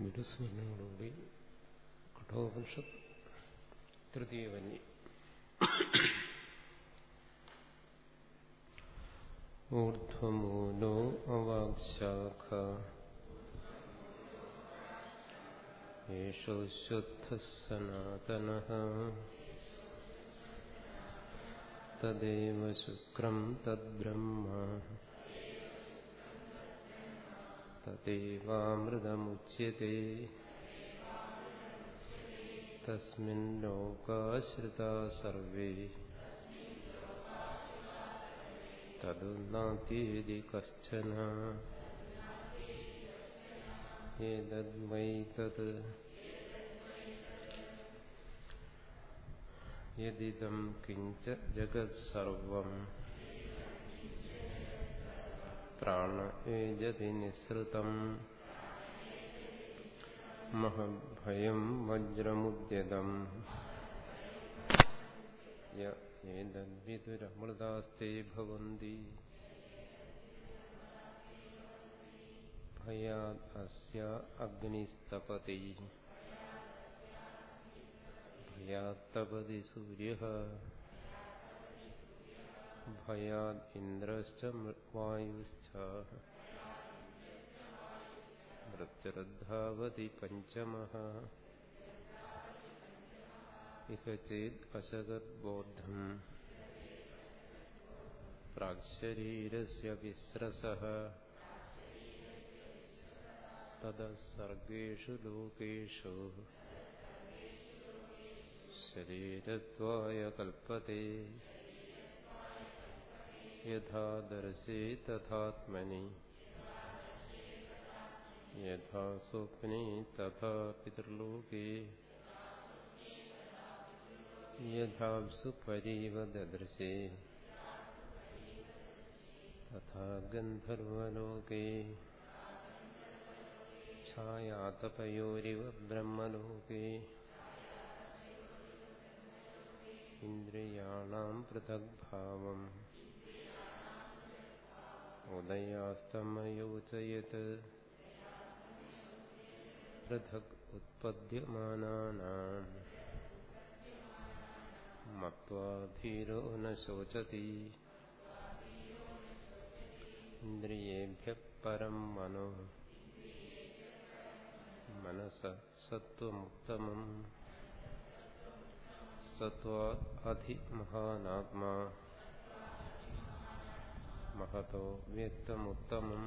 ഗുരുസ്മരണയോടുകൂടി കഠോപനിഷത്ത് തൃതീയ വന്യ ഊർധ്വമൂലോ അവാക്ശാഖ. യേശോ ശുദ്ധ സനാതന തദ്ദേവ ശുക്രം തദ്ബ്രഹ്മ. തദേവാമൃതമുച്യത്തെ തസ്മിൻ ലോകാശ്രിതാ സർവേ തതു നാത്യേതി കശ്ചന ഏതദ്വൈ തത് യദിദം കിഞ്ച ജഗത്സർവം പ്രാണ ഏജതി നിസൃതം മഹഭയം വജ്രമുദ്യതം ഏതദ്വിദുരമൃതാസ്തേ ഭവന്തി. ഭയാദ് അസ്യ അഗ്നിസ്തപതി. ഭയാത്തപതി സൂര്യ. भयाद् इन्द्रश्च वायुश्च मृत्युरद्धावति पञ्चमः। इह चेत् अशगद्बोद्धम् प्राक्शरीरस्य विस्रसः। यथा दर्शे तथात्मनि। यथा स्वप्ने तथा पितृलोके। यथा परीव ददृशे तथा गन्धर्वलोके। छायातपयोरिव ब्रह्मलोके। इन्द्रियाणाम् पृथग्भावम्। ഉദയാസ്തമയോചയത് പൃഥക് ഉത്പദ്യമാനാനാം മത്വാധീരോ ന ശോചതി ഇന്ദ്രിയേഭ്യ പരം മനോ മനസ സത്വമുത്തമം സത്വാത് അധിമഹാനാത്മാ മഹതോ വ്യക്തമുത്തമം.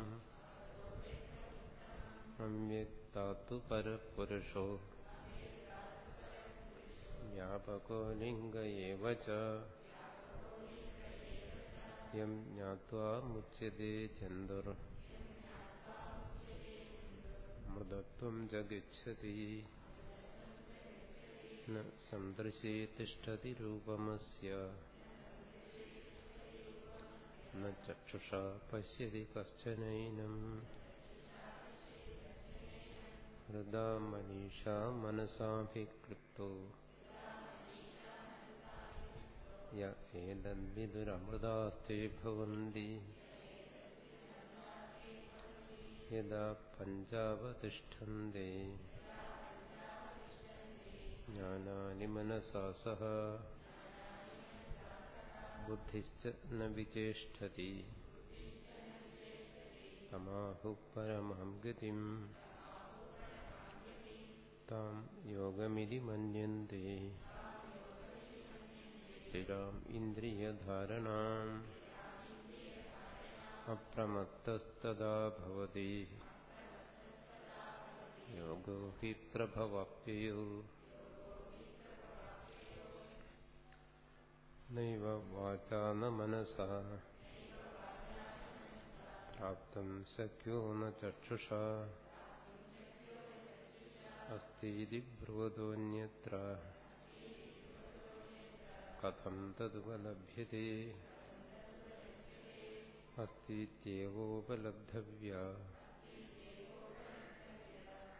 അവ്യക്താത്തു പരപുരുഷോ. വ്യാപകോ ലിംഗ ഏവ ച. യം ജ്ഞാത്വാ മുച്യത്തെ ചന്ദുർ മൃതത്വം ച ഗച്ഛതി ന സന്ദൃശേ തിഷ്ഠതി രൂപമസ്യ. ന ചക്ഷുഷാ പശ്യതി കശ്ചനൈനം ഹൃദാ മനീഷാ മനസാഭിക്ലിപ്തോ य ഏതദ്വിദുരമൃതാസ്തേ ഭവന്തി യഥാ പഞ്ചാവതിഷ്ഠന്തെ ജ്ഞാനാനി മനസാ സഹ बुद्धिश्च न विचेष्टति परमहं गतिम्। योगमिति मन्यन्ते। स्थिराम् इन्द्रियधारणाम्। अप्रमत्तस्तदा भवति। योगो हि नाचा वाचा न मनसा। प्राप्तं शक्यो न चक्षुषा। अस्तीति ब्रुवतोऽन्यत्र कथं तदुपलभ्यते? अस्तीत्येवोपलब्धव्या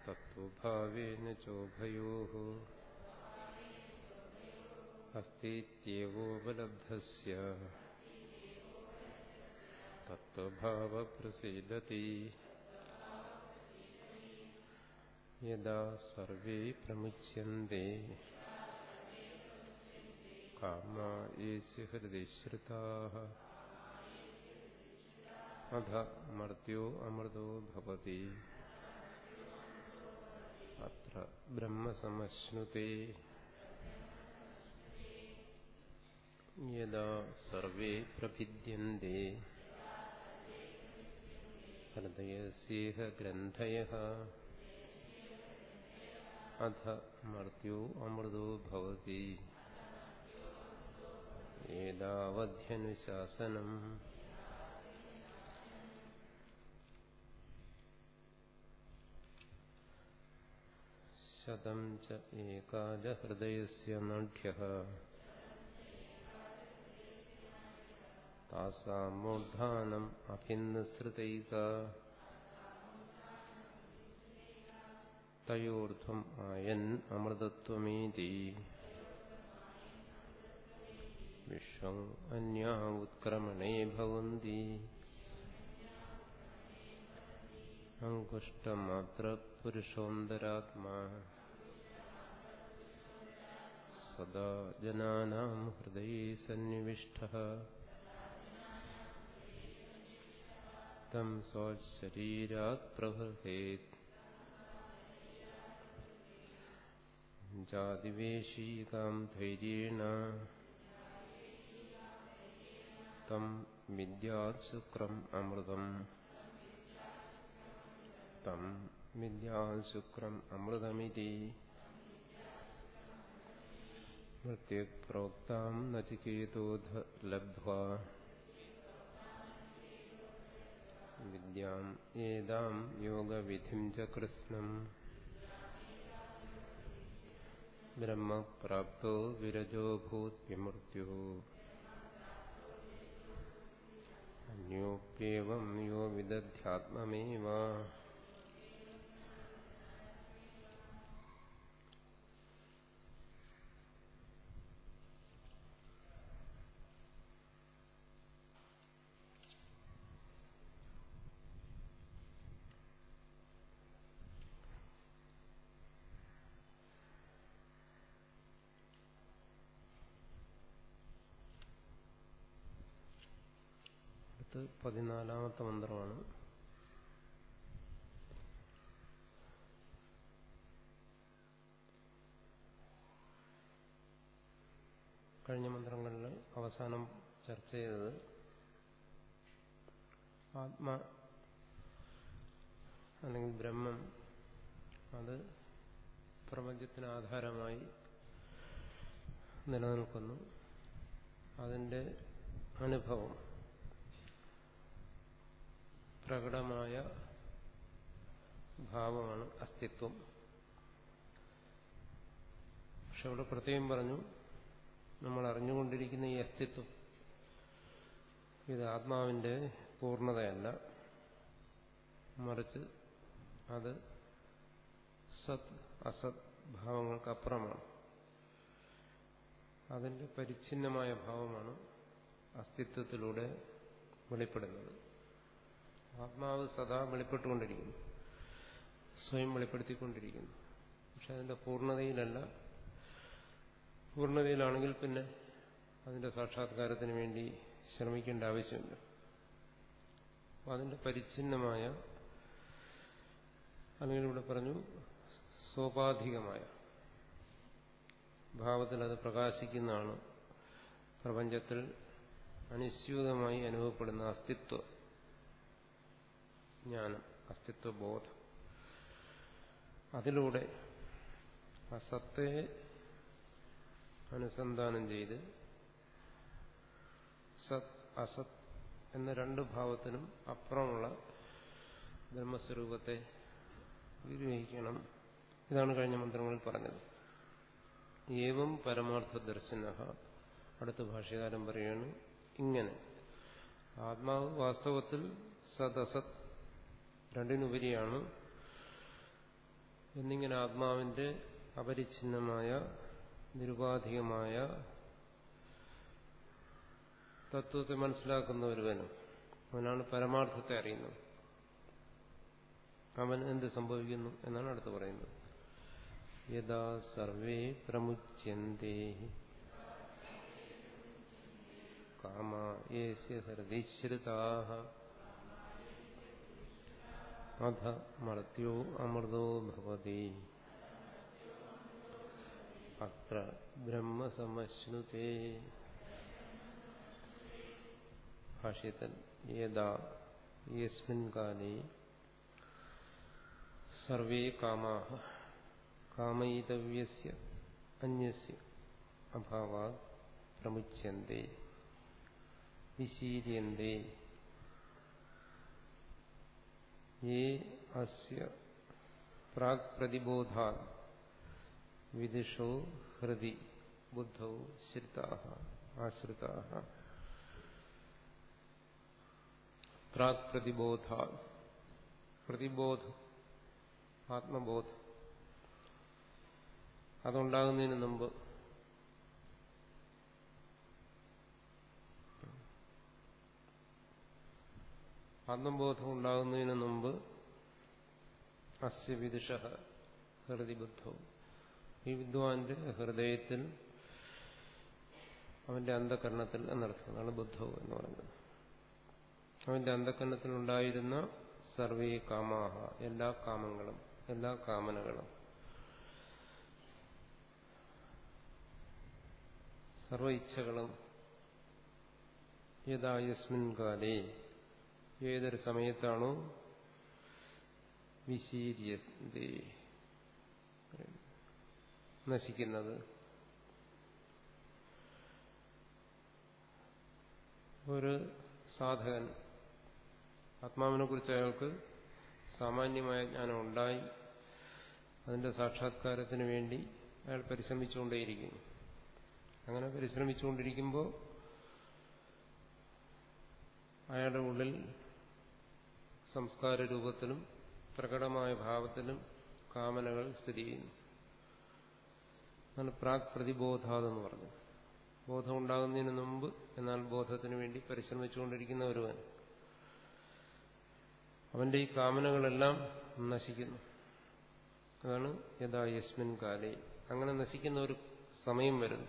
तत्त्वभावेन चोभ അസ്തീത്യേവോപലബ്ധസ്യ തത്വഭാവ यदा सर्वे സർവേ പ്രമുച്യന്തെ കാമാ യേസ്യ ഹൃദി ശ്രുതാഃ അധ മർത്യോ അമൃതോ ഭവതി അത്ര ബ്രഹ്മസമശ്നുതേ യഥാ സർവേ പ്രഭിദ്യന്തെ ഹൃദയസ്യേഹ ഗ്രന്ഥയഃ അധ മർത്യോ അമൃതോ ഭവതി ഏതാവധ്യനുശാസനം ശതം ച ഏകാജഹൃദയസ്യ നാഢ്യഃ താസാം മൂർധാനം അഭിന്നസൃതൈക തയോർധം ആയൻ അമൃതത്വമേതി വിശ്വം അന്യാ ഉത്ക്രമണേ ഭവന്തി അങ്കുഷ്ടമാത്ര പുരുഷോന്തരാത്മാ സദാ ജനാനാം ഹൃദയേ സന്നിവിഷ്ടഃ തം സ്വശരീരാത് പ്രഹൃഹേത് ജാതിവേശീകാം ധൈര്യേണ തം വിദ്യാത് ശുക്രം അമൃതം തം വിദ്യാത് ശുക്രം അമൃതമിതി മൃത്യുക് പ്രോക്താം നചികേതോധ ലബ്ധ്വാ വിദ്യാം ഏതാം യോഗവിധിം ച കൃത്സ്നം ബ്രഹ്മപ്രാപ്തോ വിരജോഭൂത് വിമൃത്യു. അന്യോപ്യേവം യോ വിദധ്യാത്മമേവ അടുത്ത് പതിനാലാമത്തെ മന്ത്രമാണ്. കഴിഞ്ഞ മന്ത്രങ്ങളിൽ അവസാനം ചർച്ച ചെയ്തത് ആത്മ അല്ലെങ്കിൽ ബ്രഹ്മം അത് പ്രപഞ്ചത്തിന് ആധാരമായി നിലനിൽക്കുന്നു. അതിന്റെ അനുഭവം പ്രകടമായ ഭാവമാണ് അസ്തിത്വം. പക്ഷെ അവിടെ പ്രത്യേകം പറഞ്ഞു നമ്മൾ അറിഞ്ഞുകൊണ്ടിരിക്കുന്ന ഈ അസ്തിത്വം ഇത് ആത്മാവിന്റെ പൂർണതയല്ല. മറിച്ച് അത് സത് അസത് ഭാവങ്ങൾക്കപ്പുറമാണ്. അതിന്റെ പരിച്ഛിന്നമായ ഭാവമാണ് അസ്തിത്വത്തിലൂടെ വെളിപ്പെടുന്നത്. ആത്മാവ് സദാ വെളിപ്പെട്ടുകൊണ്ടിരിക്കുന്നു. സ്വയം വെളിപ്പെടുത്തിക്കൊണ്ടിരിക്കുന്നു. പക്ഷെ അതിന്റെ പൂർണതയിലല്ല. പൂർണതയിലാണെങ്കിൽ പിന്നെ അതിന്റെ സാക്ഷാത്കാരത്തിന് വേണ്ടി ശ്രമിക്കേണ്ട ആവശ്യമില്ല. അതിന്റെ പരിച്ഛിന്നമായ അല്ലെങ്കിൽ ഇവിടെ പറഞ്ഞു സോപാധികമായ ഭാവത്തിൽ അത് പ്രകാശിക്കുന്നതാണ് പ്രപഞ്ചത്തിൽ അനുസ്യൂതമായി അനുഭവപ്പെടുന്ന അസ്തിത്വ. ജ്ഞാനം അസ്തിത്വബോധം. അതിലൂടെ അസത്തെ അനുസന്ധാനം ചെയ്ത് സത് അസത് എന്ന രണ്ട് ഭാവത്തിനും അപ്പുറമുള്ള ബ്രഹ്മസ്വരൂപത്തെ വിഗ്രഹിക്കണം. ഇതാണ് കഴിഞ്ഞ മന്ത്രങ്ങളിൽ പറഞ്ഞത്. ഏവം പരമാർത്ഥ ദർശന അടുത്ത ഭാഷകാരം പറയാണ് ഇങ്ങനെ. ആത്മാവ് വാസ്തവത്തിൽ സദസത് രണ്ടിനുപരിയാണ് എന്നിങ്ങനെ ആത്മാവിന്റെ അപരിച്ഛിന്നമായ നിരുപാധികമായ തത്വത്തെ മനസ്സിലാക്കുന്ന ഒരുവനും അവനാണ് പരമാർത്ഥത്തെ അറിയുന്നത്. അവൻ എന്ത് സംഭവിക്കുന്നു എന്നാണ് അടുത്ത് പറയുന്നത്. യഥാ സർവേ പ്രമുച്യന്തേ കാമേസ്യ ഹൃദിശ്രിതാ അധ മർത്യോ അമൃതോ ഭവതി അത്ര ബ്രഹ്മസമശ്നുതേ ഭാഷ്യത്തിൽ യഥാ യസ്മിൻ കാലേ സർവേ കാമാ കാമയിതവ്യസ്യ അന്യസ്യ അഭാവാത് പ്രമുച്യന്തേ വിശീര്യന്തേ യേ അസ്യ പ്രാഗ് പ്രതിബോധാ വിദിഷോ ഹൃദി ബുദ്ധൗ ശ്രിതാ ആശ്രിതാ പ്രാഗ് പ്രതിബോധ പ്രതിബോധം ആത്മബോധം അതുണ്ടാകുന്നതിന് മുമ്പ് ആത്മബോധം ഉണ്ടാകുന്നതിന് മുമ്പ് അസ്യ വിദുഷ ഈ വിദ്വാന്റെ ഹൃദയത്തിൽ അവന്റെ അന്ധകരണത്തിൽ എന്നർത്ഥം അതാണ് ബുദ്ധവും എന്ന് പറയുന്നത്. അവന്റെ അന്ധകരണത്തിൽ ഉണ്ടായിരുന്ന സർവേ കാമാഹ എല്ലാ കാമങ്ങളും എല്ലാ കാമനകളും. സർവ ഇച്ഛകളും യഥാ യസ്മിൻ കാലേ. ഏതൊരു സമയത്താണോ നശിക്കുന്നത്. ഒരു സാധകൻ ആത്മാവിനെ കുറിച്ച് അയാൾക്ക് സാമാന്യമായ ജ്ഞാനം ഉണ്ടായി. അതിന്റെ സാക്ഷാത്കാരത്തിന് വേണ്ടി അയാൾ പരിശ്രമിച്ചുകൊണ്ടേയിരിക്കുന്നു. അങ്ങനെ പരിശ്രമിച്ചുകൊണ്ടിരിക്കുമ്പോൾ അയാളുടെ ഉള്ളിൽ സംസ്കാര രൂപത്തിലും പ്രകടമായ ഭാവത്തിലും കാമനകൾ സ്ഥിതി ചെയ്യുന്നു. അതാണ് പ്രാഗ് പ്രതിബോധാതെന്ന് പറഞ്ഞു ബോധം ഉണ്ടാകുന്നതിന് മുമ്പ് എന്നാൽ ബോധത്തിന് വേണ്ടി പരിശ്രമിച്ചുകൊണ്ടിരിക്കുന്ന ഒരുവൻ അവന്റെ ഈ കാമനകളെല്ലാം നശിക്കുന്നു. അതാണ് യഥാ യസ്മിൻ കാലേ. അങ്ങനെ നശിക്കുന്ന ഒരു സമയം വരുന്നു.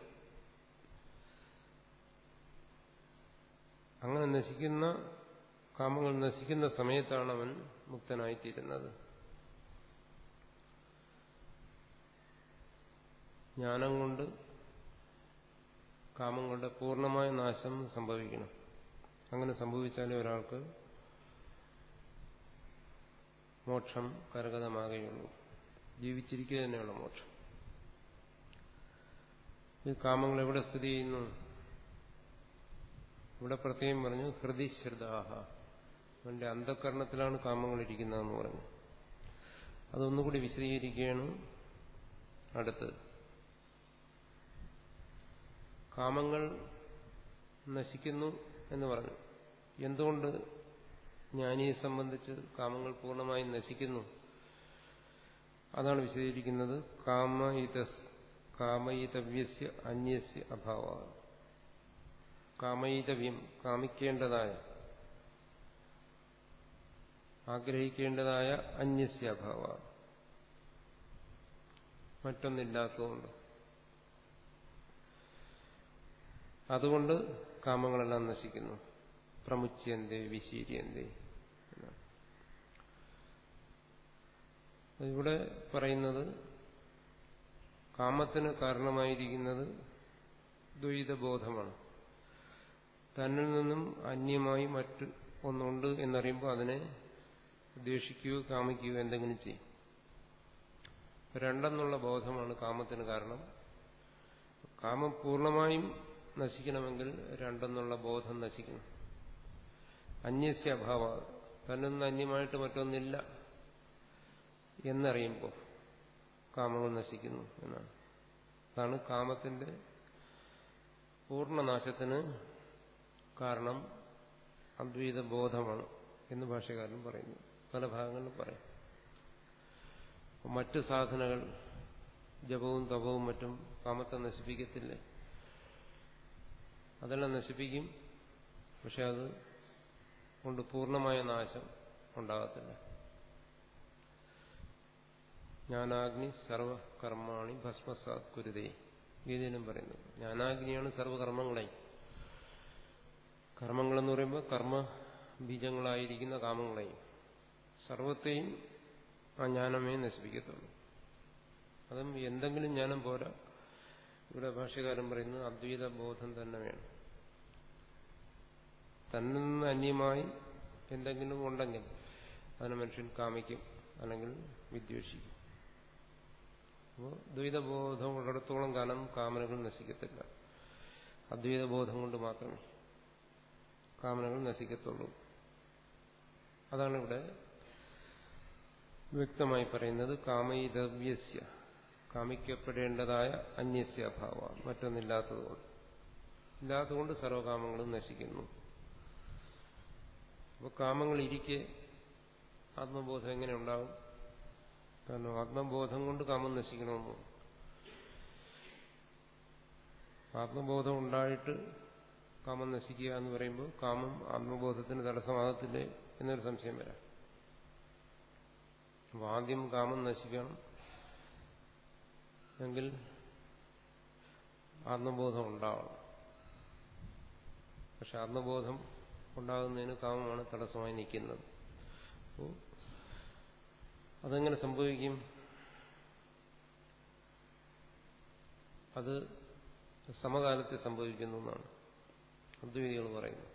അങ്ങനെ നശിക്കുന്ന കാമങ്ങൾ നശിക്കുന്ന സമയത്താണ് അവൻ മുക്തനായിത്തീരുന്നത്. ജ്ഞാനം കൊണ്ട് കാമങ്ങളുടെ പൂർണമായ നാശം സംഭവിക്കണം. അങ്ങനെ സംഭവിച്ചാലേ ഒരാൾക്ക് മോക്ഷം കരഗതമാകുകയുള്ളൂ. ജീവിച്ചിരിക്കുക തന്നെയുള്ള മോക്ഷം. ഈ കാമങ്ങൾ എവിടെ സ്ഥിതി ചെയ്യുന്നു? ഇവിടെ പ്രത്യേകം പറഞ്ഞു ഹൃദിശ്രദ്ധാഹ അവന്റെ അന്ധകരണത്തിലാണ് കാമങ്ങൾ ഇരിക്കുന്നതെന്ന് പറഞ്ഞു. അതൊന്നുകൂടി വിശദീകരിക്കുകയാണ് അടുത്ത്. കാമങ്ങൾ നശിക്കുന്നു എന്ന് പറഞ്ഞു. എന്തുകൊണ്ട് ജ്ഞാനിയെ സംബന്ധിച്ച് കാമങ്ങൾ പൂർണമായും നശിക്കുന്നു? അതാണ് വിശദീകരിക്കുന്നത്. കാമയിത കാമയിതവ്യസ്യ അന്യസ്യ അഭാവ. കാമയിതവ്യം കാമിക്കേണ്ടതായ ആഗ്രഹിക്കേണ്ടതായ അന്യസ്യ അഭാവ മറ്റൊന്നില്ലാത്തതുകൊണ്ട്. അതുകൊണ്ട് കാമങ്ങളെല്ലാം നശിക്കുന്നു. പ്രമുച്യന്തേ വിശീര്യന്തേ. ഇവിടെ പറയുന്നത് കാമത്തിന് കാരണമായിരിക്കുന്നത് ദ്വൈതബോധമാണ്. തന്നിൽ നിന്നും അന്യമായി മറ്റ് ഒന്നുണ്ട് എന്നറിയുമ്പോൾ അതിനെ ദ്വേഷിക്കുകയോ കാമിക്കുകയോ എന്തെങ്കിലും ചെയ്യും. രണ്ടെന്നുള്ള ബോധമാണ് കാമത്തിന് കാരണം. കാമം പൂർണമായും നശിക്കണമെങ്കിൽ രണ്ടെന്നുള്ള ബോധം നശിക്കണം. അന്യസ്യ അഭാവ തന്നൊന്ന് അന്യമായിട്ട് മറ്റൊന്നില്ല എന്നറിയുമ്പോൾ കാമങ്ങൾ നശിക്കുന്നു എന്നാണ്. അതാണ് കാമത്തിന്റെ പൂർണനാശത്തിന് കാരണം അദ്വൈത ബോധമാണ് എന്ന് ഭാഷകാരൻ പറയുന്നു. പല ഭാഗങ്ങളിലും പറയും. മറ്റു സാധനകൾ ജപവും തപവും മറ്റും കാമത്തെ നശിപ്പിക്കത്തില്ലേ? അതെല്ലാം നശിപ്പിക്കും. പക്ഷെ അത് കൊണ്ട് പൂർണമായ നാശം ഉണ്ടാകത്തില്ല. ജ്ഞാനാഗ്നി സർവകർമാണി ഭസ്മസാത് കുരുതേ. ഗീതയിലും പറയുന്നു. ജ്ഞാനാഗ്നിയാണ് സർവകർമ്മങ്ങളെ. കർമ്മങ്ങളെന്ന് പറയുമ്പോൾ കർമ്മ ബീജങ്ങളായിരിക്കുന്ന കാമങ്ങളെയും സർവത്തെയും ആ ജ്ഞാനമേ നശിപ്പിക്കത്തുള്ളൂ. അതും എന്തെങ്കിലും ജ്ഞാനം പോരാ. ഇവിടെ ഭാഷ്യകാരൻ പറയുന്നത് അദ്വൈത ബോധം തന്നെ വേണം. തന്നിൽ നിന്ന് അന്യമായി എന്തെങ്കിലും ഉണ്ടെങ്കിൽ അതിനെ മനുഷ്യൻ കാമിക്കും അല്ലെങ്കിൽ വിദ്വേഷിക്കും. അപ്പോൾ ദ്വൈതബോധം ഉള്ളിടത്തോളം കാലം കാമനകൾ നശിക്കത്തില്ല. അദ്വൈതബോധം കൊണ്ട് മാത്രമേ കാമനകൾ നശിക്കത്തുള്ളൂ. അതാണ് ഇവിടെ വ്യക്തമായി പറയുന്നത് കാമയിതവ്യസ്യ കാമിക്കപ്പെടേണ്ടതായ അന്യസ്യ അഭാവ മറ്റൊന്നില്ലാത്തതുകൊണ്ട്. ഇല്ലാത്തതുകൊണ്ട് സർവകാമങ്ങളും നശിക്കുന്നു. അപ്പോൾ കാമങ്ങൾ ഇരിക്കെ ആത്മബോധം എങ്ങനെ ഉണ്ടാവും? കാരണം ആത്മബോധം കൊണ്ട് കാമം നശിക്കണമെന്നു? ആത്മബോധം ഉണ്ടായിട്ട് കാമം നശിക്കുക എന്ന് പറയുമ്പോൾ കാമം ആത്മബോധത്തിന് തടസ്സമാകത്തില്ലേ എന്നൊരു സംശയം വരാം. അപ്പോൾ ആദ്യം കാമം നശിക്കണം. എങ്കിൽ ആത്മബോധം ഉണ്ടാവണം. പക്ഷെ ആത്മബോധം ഉണ്ടാകുന്നതിന് കാമമാണ് തടസ്സമായി നിൽക്കുന്നത്. അതെങ്ങനെ സംഭവിക്കും? അത് സമകാലത്തെ സംഭവിക്കുന്നു എന്നാണ്. അദ്വൈതികൾ പറയുന്നത്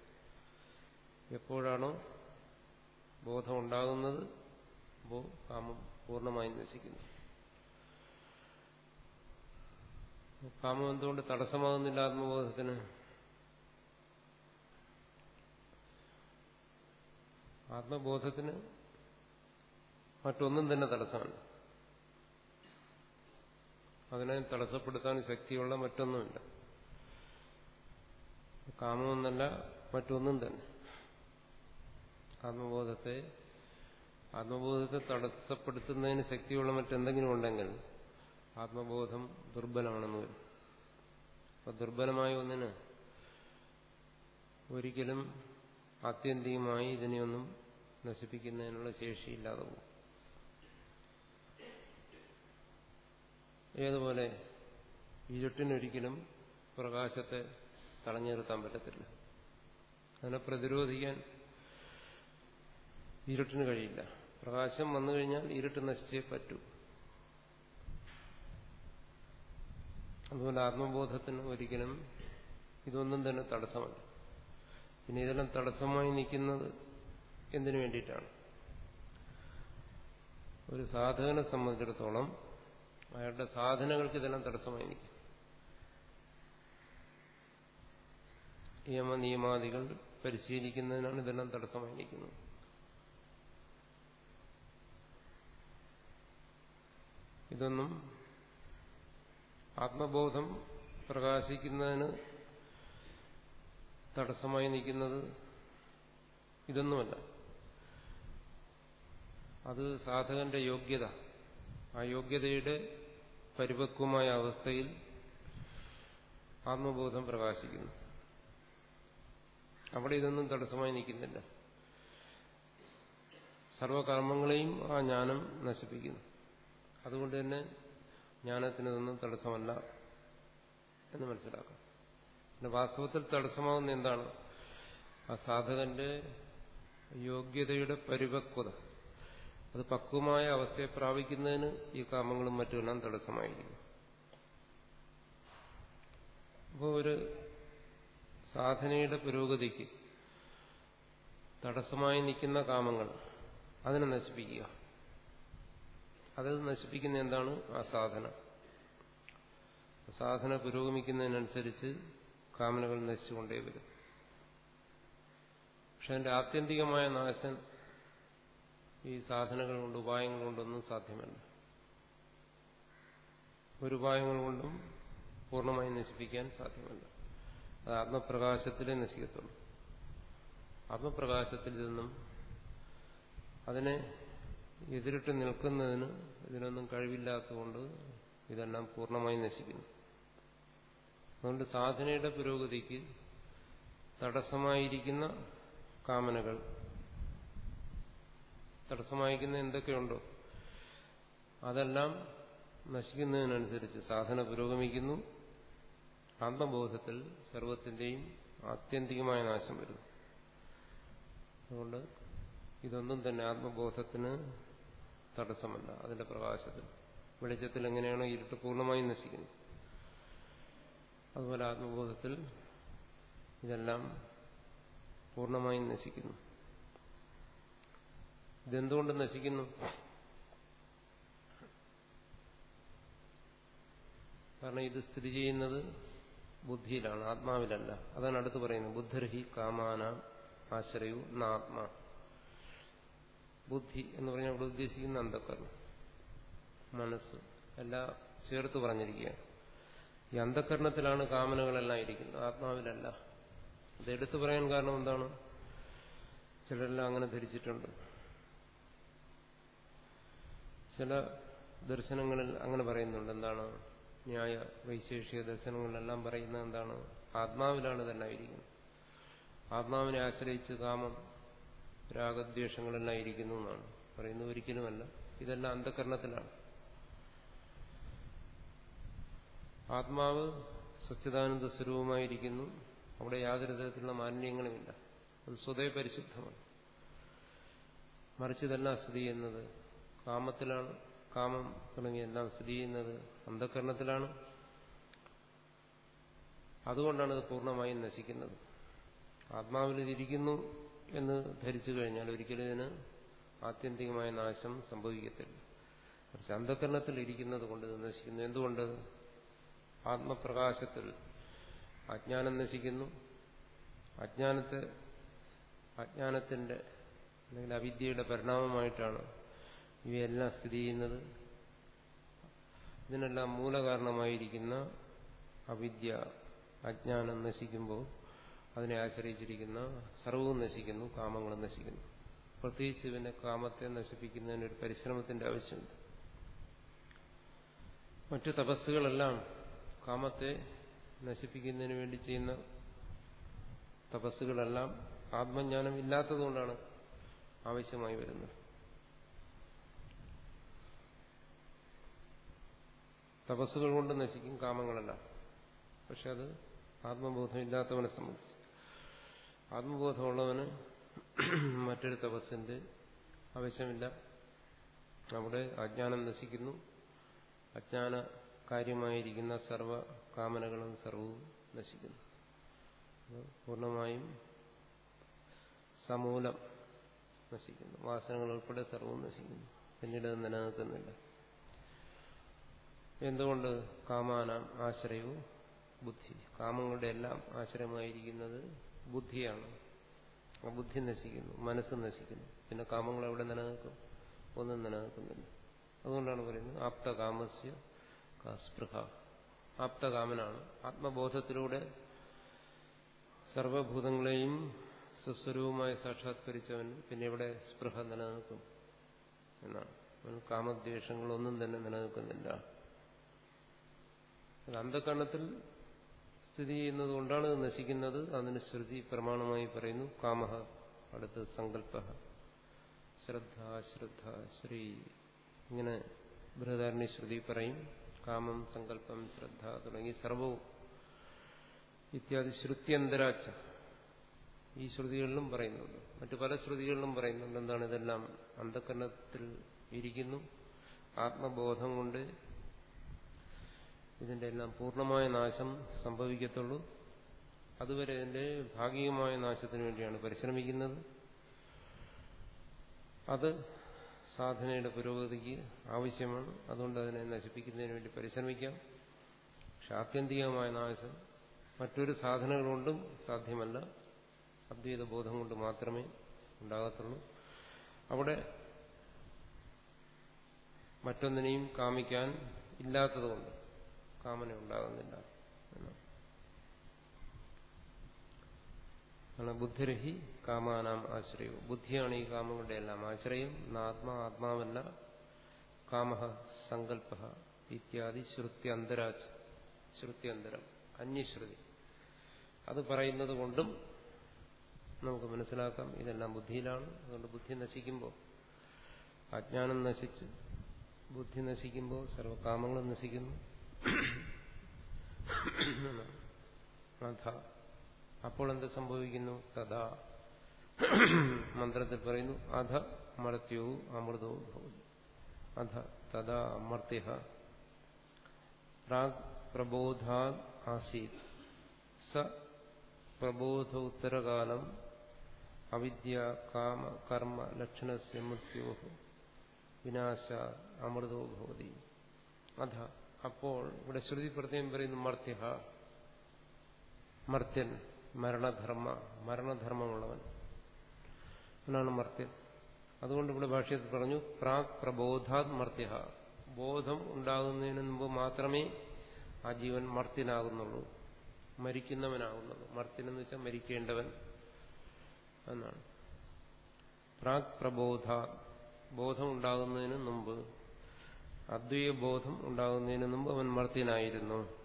എപ്പോഴാണോ ബോധം ഉണ്ടാകുന്നത് അപ്പോൾ കാമം പൂർണമായും നശിക്കുന്നു. കാമം എന്തുകൊണ്ട് തടസ്സമാകുന്നില്ല ആത്മബോധത്തിന്? ആത്മബോധത്തിന് മറ്റൊന്നും തന്നെ തടസ്സമാണ്. അതിനെ തടസ്സപ്പെടുത്താൻ ശക്തിയുള്ള മറ്റൊന്നുമില്ല. കാമമൊന്നല്ല മറ്റൊന്നും തന്നെ. ആത്മബോധത്തെ ആത്മബോധത്തെ തടസ്സപ്പെടുത്തുന്നതിന് ശക്തിയുള്ള മറ്റെന്തെങ്കിലും ഉണ്ടെങ്കിൽ ആത്മബോധം ദുർബലമാണെന്ന് വരും. അപ്പൊ ദുർബലമായ ഒന്നിന് ഒരിക്കലും ആത്യന്തികമായി ഇതിനെയൊന്നും നശിപ്പിക്കുന്നതിനുള്ള ശേഷിയില്ലാതെ പോകും. ഏതുപോലെ ഇരുട്ടിനൊരിക്കലും പ്രകാശത്തെ തടഞ്ഞു നിർത്താൻ പറ്റത്തില്ല. അതിനെ പ്രതിരോധിക്കാൻ ഇരുട്ടിന് കഴിയില്ല. പ്രകാശം വന്നു കഴിഞ്ഞാൽ ഇരുട്ട് നശിച്ചേ പറ്റൂ. അതുപോലെ ആത്മബോധത്തിന് ഒരിക്കലും ഇതൊന്നും തന്നെ തടസ്സമല്ല. പിന്നെ ഇതെല്ലാം തടസ്സമായി നിൽക്കുന്നത് എന്തിനു വേണ്ടിയിട്ടാണ്? ഒരു സാധകനെ സംബന്ധിച്ചിടത്തോളം അയാളുടെ സാധനങ്ങൾക്ക് ഇതെല്ലാം തടസ്സമായി നിൽക്കും. നിയമ നിയമാദികൾ പരിശീലിക്കുന്നതിനാണ് ഇതെല്ലാം തടസ്സമായി നിൽക്കുന്നത്. ഇതൊന്നും ആത്മബോധം പ്രകാശിക്കുന്നതിന് തടസ്സമായി നിൽക്കുന്നത് ഇതൊന്നുമല്ല. അത് സാധകന്റെ യോഗ്യത. ആ യോഗ്യതയുടെ പരിപക്വമായ അവസ്ഥയിൽ ആത്മബോധം പ്രകാശിക്കുന്നു. അവിടെ ഇതൊന്നും തടസ്സമായി നിൽക്കുന്നില്ല. സർവകർമ്മങ്ങളെയും ആ ജ്ഞാനം നശിപ്പിക്കുന്നു. അതുകൊണ്ട് തന്നെ ജ്ഞാനത്തിനതൊന്നും തടസ്സമല്ല എന്ന് മനസ്സിലാക്കാം. പിന്നെ വാസ്തവത്തിൽ തടസ്സമാകുന്ന എന്താണ്? ആ സാധകന്റെ യോഗ്യതയുടെ പരിപക്വത. അത് പക്വമായ അവസ്ഥയെ പ്രാപിക്കുന്നതിന് ഈ കാമങ്ങളും മറ്റുമെല്ലാം തടസ്സമായിരിക്കും. അപ്പോൾ ഒരു സാധനയുടെ പുരോഗതിക്ക് തടസ്സമായി നിൽക്കുന്ന കാമങ്ങൾ അതിനെ നശിപ്പിക്കുക. അത് നശിപ്പിക്കുന്ന എന്താണ്? ആ സാധന സാധന പുരോഗമിക്കുന്നതിനനുസരിച്ച് കാമനകൾ നശിച്ചുകൊണ്ടേ വരും. പക്ഷെ അതിന്റെ ആത്യന്തികമായ നാശം ഈ സാധനങ്ങൾ കൊണ്ട് ഉപായങ്ങൾ കൊണ്ടൊന്നും സാധ്യമല്ല. ഒരു ഉപായങ്ങൾ കൊണ്ടും പൂർണമായി നശിപ്പിക്കാൻ സാധ്യമല്ല. അത് ആത്മപ്രകാശത്തിലേ നശിക്കത്തുള്ളൂ. ആത്മപ്രകാശത്തിൽ നിന്നും അതിനെ എതിരിട്ട് നിൽക്കുന്നതിന് ഇതിനൊന്നും കഴിവില്ലാത്തതുകൊണ്ട് ഇതെല്ലാം പൂർണമായി നശിക്കുന്നു. അതുകൊണ്ട് സാധനയുടെ പുരോഗതിക്ക് തടസ്സമായിരിക്കുന്ന കാമനകൾ തടസ്സമായിരിക്കുന്ന എന്തൊക്കെയുണ്ടോ അതെല്ലാം നശിക്കുന്നതിനനുസരിച്ച് സാധന പുരോഗമിക്കുന്നു. ആത്മബോധത്തിൽ സർവത്തിന്റെയും ആത്യന്തികമായ നാശം വരുന്നു. അതുകൊണ്ട് ഇതൊന്നും തന്നെ ആത്മബോധത്തിന് തടസ്സമല്ല അതിന്റെ പ്രകാശത്തിൽ. വെളിച്ചത്തിൽ എങ്ങനെയാണോ ഇരുട്ട് പൂർണമായും നശിക്കുന്നത്. അതുപോലെ ആത്മബോധത്തിൽ ഇതെല്ലാം പൂർണമായും നശിക്കുന്നു. ഇതെന്തുകൊണ്ട് നശിക്കുന്നു? കാരണം ഇത് സ്ഥിതി ചെയ്യുന്നത് ബുദ്ധിയിലാണ് ആത്മാവിലല്ല. അതാണ് അടുത്ത് പറയുന്നത്. ബുദ്ധർഹി കാമാന ആശ്രയു നാത്മ. ബുദ്ധി എന്ന് പറഞ്ഞാൽ ഇവിടെ ഉദ്ദേശിക്കുന്ന അന്ധക്കരണം മനസ്സ് എല്ലാം ചേർത്ത് പറഞ്ഞിരിക്കുകയാണ്. ഈ അന്ധക്കരണത്തിലാണ് കാമനകളെല്ലാം ഇരിക്കുന്നത്. ആത്മാവിലല്ല. അത് എടുത്തു പറയാൻ കാരണം എന്താണ്? ചിലരെല്ലാം അങ്ങനെ ധരിച്ചിട്ടുണ്ട്. ചില ദർശനങ്ങളിൽ അങ്ങനെ പറയുന്നുണ്ട്. എന്താണ്? ന്യായ വൈശേഷിക ദർശനങ്ങളിലെല്ലാം പറയുന്നത് എന്താണ്? ആത്മാവിലാണ് ഇതെല്ലാം ഇരിക്കുന്നത്. ആത്മാവിനെ ആശ്രയിച്ച് കാമം രാഗദ്വേഷങ്ങളെല്ലാം ഇരിക്കുന്നു എന്നാണ്. പറയുന്നത് ഒരിക്കലുമല്ല. ഇതെല്ലാം അന്ധകരണത്തിലാണ്. ആത്മാവ് സച്ചിദാനന്ദ സ്വരൂപമായിരിക്കുന്നു. അവിടെ യാതൊരു തരത്തിലുള്ള മാലിന്യങ്ങളുമില്ല. അത് സ്വതേ പരിശുദ്ധമാണ്. മറിച്ച് ഇതെല്ലാം സ്ഥിതി ചെയ്യുന്നത്? കാമത്തിലാണ്. കാമം തുടങ്ങിയെല്ലാം സ്ഥിതി ചെയ്യുന്നത്? അന്ധകരണത്തിലാണ്. അതുകൊണ്ടാണ് ഇത് പൂർണമായും നശിക്കുന്നത്. ആത്മാവിൽ ഇതിരിക്കുന്നു എന്ന് ധരിച്ചു കഴിഞ്ഞാൽ ഒരിക്കലും ഇതിന് ആത്യന്തികമായ നാശം സംഭവിക്കത്തില്ല. പക്ഷെ അന്ധകരണത്തിൽ ഇരിക്കുന്നത് കൊണ്ട് നശിക്കുന്നു. എന്തുകൊണ്ട്? ആത്മപ്രകാശത്തിൽ അജ്ഞാനം നശിക്കുന്നു. അജ്ഞാനത്തെ അജ്ഞാനത്തിന്റെ അല്ലെങ്കിൽ അവിദ്യയുടെ പരിണാമമായിട്ടാണ് ഇവയെല്ലാം സ്ഥിതി ചെയ്യുന്നത്. ഇതിനെല്ലാം മൂലകാരണമായിരിക്കുന്ന അവിദ്യ അജ്ഞാനം നശിക്കുമ്പോൾ അതിനെ ആശ്രയിച്ചിരിക്കുന്ന സർവവും നശിക്കുന്നു കാമങ്ങളും നശിക്കുന്നു. പ്രത്യേകിച്ച് പിന്നെ കാമത്തെ നശിപ്പിക്കുന്നതിന് ഒരു പരിശ്രമത്തിന്റെ ആവശ്യമുണ്ട്. മറ്റു തപസ്സുകളെല്ലാം കാമത്തെ നശിപ്പിക്കുന്നതിന് വേണ്ടി ചെയ്യുന്ന തപസ്സുകളെല്ലാം ആത്മജ്ഞാനം ഇല്ലാത്തതുകൊണ്ടാണ് ആവശ്യമായി വരുന്നത്. തപസ്സുകൾ കൊണ്ട് നശിക്കും കാമങ്ങളെല്ലാം. പക്ഷെ അത് ആത്മബോധമില്ലാത്തവനെ സംബന്ധിച്ച്. ആത്മബോധമുള്ളവന് മറ്റൊരു തപസ്സിന്റെ ആവശ്യമില്ല. അവിടെ അജ്ഞാനം നശിക്കുന്നു. അജ്ഞാന കാര്യമായിരിക്കുന്ന സർവ കാമനകളും സർവവും നശിക്കുന്നു. പൂർണമായും സമൂലം നശിക്കുന്നു. വാസനകൾ ഉൾപ്പെടെ സർവവും നശിക്കുന്നു. പിന്നീട് നിലനിൽക്കുന്നില്ല. എന്തുകൊണ്ട് കാമാനാം ആശ്രയവും ബുദ്ധി? കാമങ്ങളുടെ എല്ലാം ആശ്രയമായിരിക്കുന്നത് ബുദ്ധിയാണ്. ആ ബുദ്ധി നശിക്കുന്നു മനസ്സ് നശിക്കുന്നു. പിന്നെ കാമങ്ങൾ എവിടെ നിലനിൽക്കും? ഒന്നും നിലനിൽക്കുന്നില്ല. അതുകൊണ്ടാണ് പറയുന്നത് ആപ്തകാമസ്യ സ്പൃഹ ആപ്തകാമനാണ്. ആത്മബോധത്തിലൂടെ സർവഭൂതങ്ങളെയും സ്വസ്വരൂപമായി സാക്ഷാത്കരിച്ചവൻ പിന്നെ ഇവിടെ സ്പൃഹ നിലനിൽക്കും എന്നാണ്. കാമദ്വേഷങ്ങളൊന്നും തന്നെ നിലനിൽക്കുന്നില്ല. അന്ധകരണത്തിൽ സ്ഥിതി ചെയ്യുന്നത് കൊണ്ടാണ് നശിക്കുന്നത്. അതിന് ശ്രുതി പ്രമാണമായി പറയുന്നു. കാമഹ അടുത്ത് സങ്കല്പ ശ്രദ്ധ ശ്രദ്ധ ശ്രീ. ഇങ്ങനെ ബൃഹദാരണി ശ്രുതി പറയും. കാമം സങ്കല്പം ശ്രദ്ധ തുടങ്ങി സർവവും. ഇത്യാദി ശ്രുത്യന്തരാച്ച. ഈ ശ്രുതികളിലും പറയുന്നുണ്ട്. മറ്റു പല ശ്രുതികളിലും പറയുന്നുണ്ട്. എന്താണ് ഇതെല്ലാം അന്ധകരണത്തിൽ ഇരിക്കുന്നു. ആത്മബോധം കൊണ്ട് ഇതിന്റെ എല്ലാം പൂർണമായ നാശം സംഭവിക്കത്തുള്ളൂ. അതുവരെ ഇതിന്റെ ഭാഗികമായ നാശത്തിന് വേണ്ടിയാണ് പരിശ്രമിക്കുന്നത്. അത് സാധനയുടെ പുരോഗതിക്ക് ആവശ്യമാണ്. അതുകൊണ്ട് അതിനെ നശിപ്പിക്കുന്നതിന് വേണ്ടി പരിശ്രമിക്കാം. പക്ഷെ ആത്യന്തികമായ നാശം മറ്റൊരു സാധനങ്ങൾ കൊണ്ടും സാധ്യമല്ല. അദ്വൈത ബോധം കൊണ്ട് മാത്രമേ ഉണ്ടാകത്തുള്ളൂ. അവിടെ മറ്റൊന്നിനെയും കാമിക്കാൻ ഇല്ലാത്തതുകൊണ്ട് കാമന ഉണ്ടാകുന്നില്ല എന്നാണ് ബുദ്ധിരഹി കാമാനാം ആശ്രയവും. ബുദ്ധിയാണ് ഈ കാമങ്ങളുടെ എല്ലാം ആശ്രയം. ആത്മാ ആത്മാവല്ല. കാമ സങ്കല്പ ഇത്യാദി ശ്രുത്യന്തരാജ് ശ്രുത്യന്തരം അന്യശ്രുതി. അത് പറയുന്നത് കൊണ്ടും നമുക്ക് മനസ്സിലാക്കാം. ഇതെല്ലാം ബുദ്ധിയിലാണ്. അതുകൊണ്ട് ബുദ്ധി നശിക്കുമ്പോൾ അജ്ഞാനം നശിച്ച് ബുദ്ധി നശിക്കുമ്പോൾ സർവകാമങ്ങളും നശിക്കുന്നു. അധ അപ്പോൾ എന്ത് സംഭവിക്കുന്നു? തഥാ മന്ത്രത്തിൽ പറയുന്നു അധ മർത്യവും അമൃതവും ഭവതി. അധ തഥാ അമർത്യ പ്രാഗ് പ്രബോധാ ആസീത്. സ പ്രബോധ ഉത്തരകാലം അവിദ്യ കാമ കർമ്മ ലക്ഷണസ്യ മൃത്യോ വിനാശ അമൃതോ ഭവതി. അധ അപ്പോൾ ഇവിടെ ശ്രുതി പ്രത്യേകം പറയുന്നു മർത്യ മർത്യൻ മരണധർമ്മ മരണധർമ്മമുള്ളവൻ. അവനാണ് മർത്യൻ. അതുകൊണ്ട് ഇവിടെ ഭാഷ്യത്തിൽ പറഞ്ഞു പ്രാക് പ്രബോധാത് മർത്യ ബോധം ഉണ്ടാകുന്നതിന് മുമ്പ് മാത്രമേ ആ ജീവൻ മർത്യനാകുന്നുള്ളൂ മരിക്കുന്നവനാകുന്നുള്ളൂ. മർത്യനെന്ന് വെച്ചാൽ മരിക്കേണ്ടവൻ എന്നാണ്. പ്രാക് പ്രബോധ ബോധം ഉണ്ടാകുന്നതിന് മുമ്പ് അദ്വൈയ ബോധം ഉണ്ടാകുന്നതിന് മുമ്പ് അവൻ മർത്യനായിരുന്നു.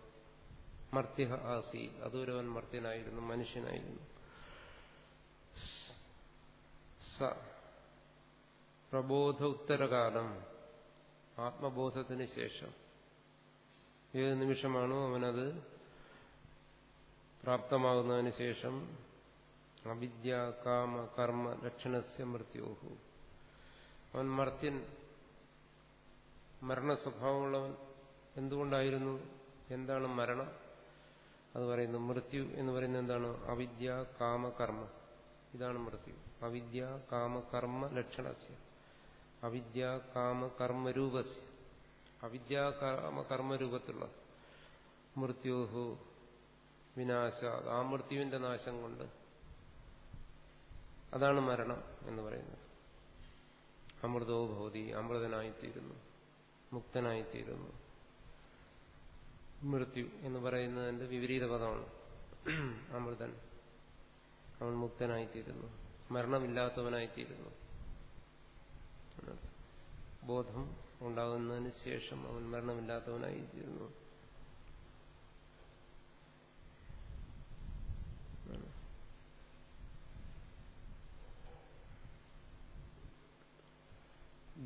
മർത്യ ആസി. അതുവരെ അവൻ മർത്യനായിരുന്നു മനുഷ്യനായിരുന്നു. സ പ്രബോധ ഉത്തരകാലം ആത്മബോധത്തിന് ശേഷം. ഏത് നിമിഷമാണോ അവനത് പ്രാപ്തമാകുന്നതിന് ശേഷം അവിദ്യ കാമ കർമ്മ ലക്ഷണസ്യ മൃത്യോഹു. അവൻ മർത്യൻ മരണസ്വഭാവമുള്ളവൻ എന്തുകൊണ്ടായിരുന്നു? എന്താണ് മരണം? അത് പറയുന്നു മൃത്യു എന്ന് പറയുന്നത് എന്താണ്? അവിദ്യ കാമകർമ്മ ഇതാണ് മൃത്യു. അവിദ്യ കാമകർമ്മ ലക്ഷണസ്യ. അവിദ്യ കാമകർമ്മരൂപസ് അവിദ്യ കാമകർമ്മരൂപത്തിലുള്ള മൃത്യുഹു വിനാശ ആ മൃത്യുവിന്റെ നാശം കൊണ്ട് അതാണ് മരണം എന്ന് പറയുന്നത്. അമൃതോ ഭവതി അമൃതനായിത്തീരുന്നു. മുക്തനായിത്തീരുന്നു. മൃത്യു എന്ന് പറയുന്നതിന്റെ വിപരീത പദമാണ്. അമൃതൻ. അവൻ മുക്തനായിത്തീരുന്നു. മരണമില്ലാത്തവനായിത്തീരുന്നു. ബോധം ഉണ്ടാകുന്നതിന് ശേഷം അവൻ മരണമില്ലാത്തവനായിത്തീരുന്നു.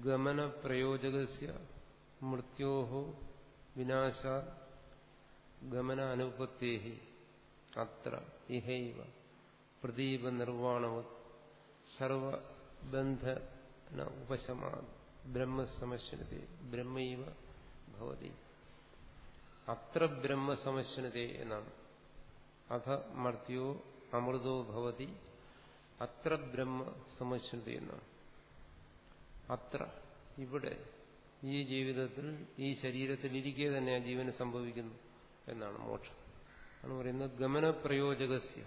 ഗമന പ്രയോജകസ്യ മൃത്യോ വിനാശ ഗമന അനുപത്തേഹി അത്ര ഇഹൈവ പ്രദീപ നിർവാണവത് സർവബന്ധന ഉപശമാ ബ്രഹ്മസമശ്നതേ ബ്രഹ്മൈവ ഭവതി. അത്ര ബ്രഹ്മസമശ്നതേ എന്നാണ്. അഥ മർത്യോ അമൃതോ ഭവതി. അത്ര ബ്രഹ്മ സമശ്നത എന്നാണ്. അത്ര ഇവിടെ ഈ ജീവിതത്തിൽ ഈ ശരീരത്തിൽ ഇരിക്കെ തന്നെ ആ ജീവന് സംഭവിക്കുന്നു എന്നാണ് മോക്ഷം. ആണ് പറയുന്നത് ഗമനപ്രയോജകസ്യ.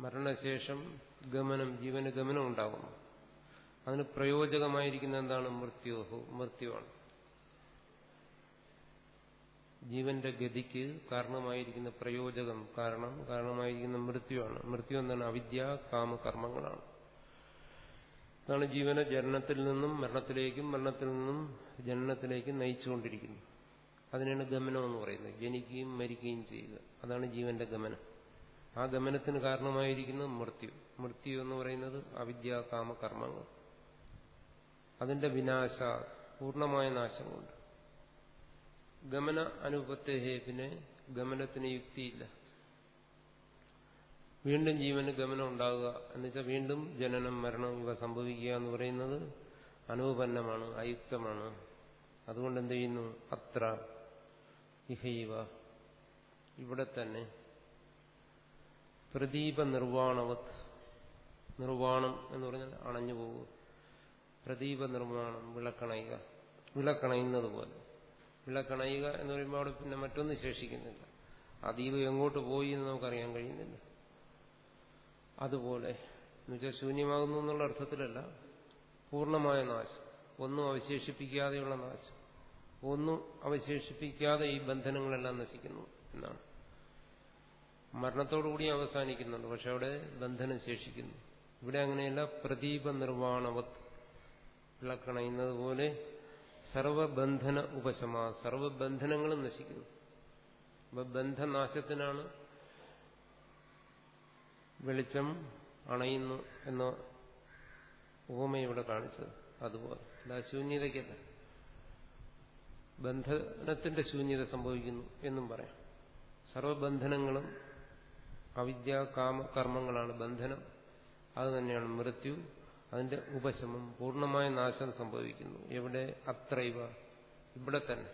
മരണശേഷം ഗമനം ജീവന് ഗമനം ഉണ്ടാകുന്നു. അതിന് പ്രയോജകമായിരിക്കുന്ന എന്താണ്? മൃത്യോഹോ മൃത്യുവാണ്. ജീവന്റെ ഗതിക്ക് കാരണമായിരിക്കുന്ന പ്രയോജകം കാരണം കാരണമായിരിക്കുന്ന മൃത്യുവാണ്. മൃത്യു എന്താണ്? അവിദ്യ കാമകർമ്മങ്ങളാണ് അതാണ് ജീവനെ ജനനത്തിൽ നിന്നും മരണത്തിലേക്കും മരണത്തിൽ നിന്നും ജനനത്തിലേക്കും നയിച്ചുകൊണ്ടിരിക്കുന്നു. അതിനാണ് ഗമനം എന്ന് പറയുന്നത്. ജനിക്കുകയും മരിക്കുകയും ചെയ്യുക. അതാണ് ജീവന്റെ ഗമനം. ആ ഗമനത്തിന് കാരണമായിരിക്കുന്നത് മൃത്യു. മൃത്യു എന്ന് പറയുന്നത് അവിദ്യ കാമ കർമ്മങ്ങൾ. അതിന്റെ വിനാശ പൂർണമായ നാശം കൊണ്ട് ഗമന അനുപത്തെ പിന്നെ ഗമനത്തിന് യുക്തിയില്ല. വീണ്ടും ജീവന് ഗമനം ഉണ്ടാകുക എന്നുവെച്ചാൽ വീണ്ടും ജനനം മരണം ഇവ സംഭവിക്കുക എന്ന് പറയുന്നത് അനൂപന്നമാണ് അയുക്തമാണ്. അതുകൊണ്ട് എന്ത് ചെയ്യുന്നു? അത്ര ഇഹൈവ. ഇവിടെ തന്നെ പ്രദീപ നിർവാണവത്. നിർവാണം എന്ന് പറഞ്ഞാൽ അണഞ്ഞു പോകുക. പ്രദീപ നിർവാണം വിളക്കണയുക. വിളക്കണയുന്നത് പോലെ. വിളക്കണയുക എന്ന് പറയുമ്പോൾ അവിടെ പിന്നെ മറ്റൊന്നും ശേഷിക്കുന്നില്ല ആ ദീപം എങ്ങോട്ട് പോയി എന്ന് നമുക്കറിയാൻ കഴിയുന്നില്ല. അതുപോലെ എന്നുവെച്ചാൽ ശൂന്യമാകുന്നു എന്നുള്ള അർത്ഥത്തിലല്ല. പൂർണമായ നാശം. ഒന്നും അവശേഷിപ്പിക്കാതെയുള്ള നാശം. ഒന്നും അവശേഷിപ്പിക്കാതെ ഈ ബന്ധനങ്ങളെല്ലാം നശിക്കുന്നു എന്നാണ്. മരണത്തോടുകൂടി അവസാനിക്കുന്നുണ്ട്. പക്ഷെ അവിടെ ബന്ധനം ശേഷിക്കുന്നു. ഇവിടെ അങ്ങനെയല്ല. പ്രദീപ നിർവാണവത്. വിളക്കണയുന്നത് പോലെ സർവബന്ധന ഉപശമ. സർവബന്ധനങ്ങളും നശിക്കുന്നു. അപ്പൊ ബന്ധനാശത്തിനാണ് വെളിച്ചം അണയുന്നു എന്ന ഉപമ ഇവിടെ കാണിച്ചത്. അതുപോലെ. അല്ല ശൂന്യതയ്ക്കല്ല. ബന്ധനത്തിന്റെ ശൂന്യത സംഭവിക്കുന്നു എന്നും പറയാം. സർവബന്ധനങ്ങളും അവിദ്യ കാമ കർമ്മങ്ങളാണ് ബന്ധനം. അത് തന്നെയാണ് മൃത്യു. അതിന്റെ ഉപശമം പൂർണമായ നാശം സംഭവിക്കുന്നു. എവിടെ? അത്രൈവ. ഇവിടെ തന്നെ.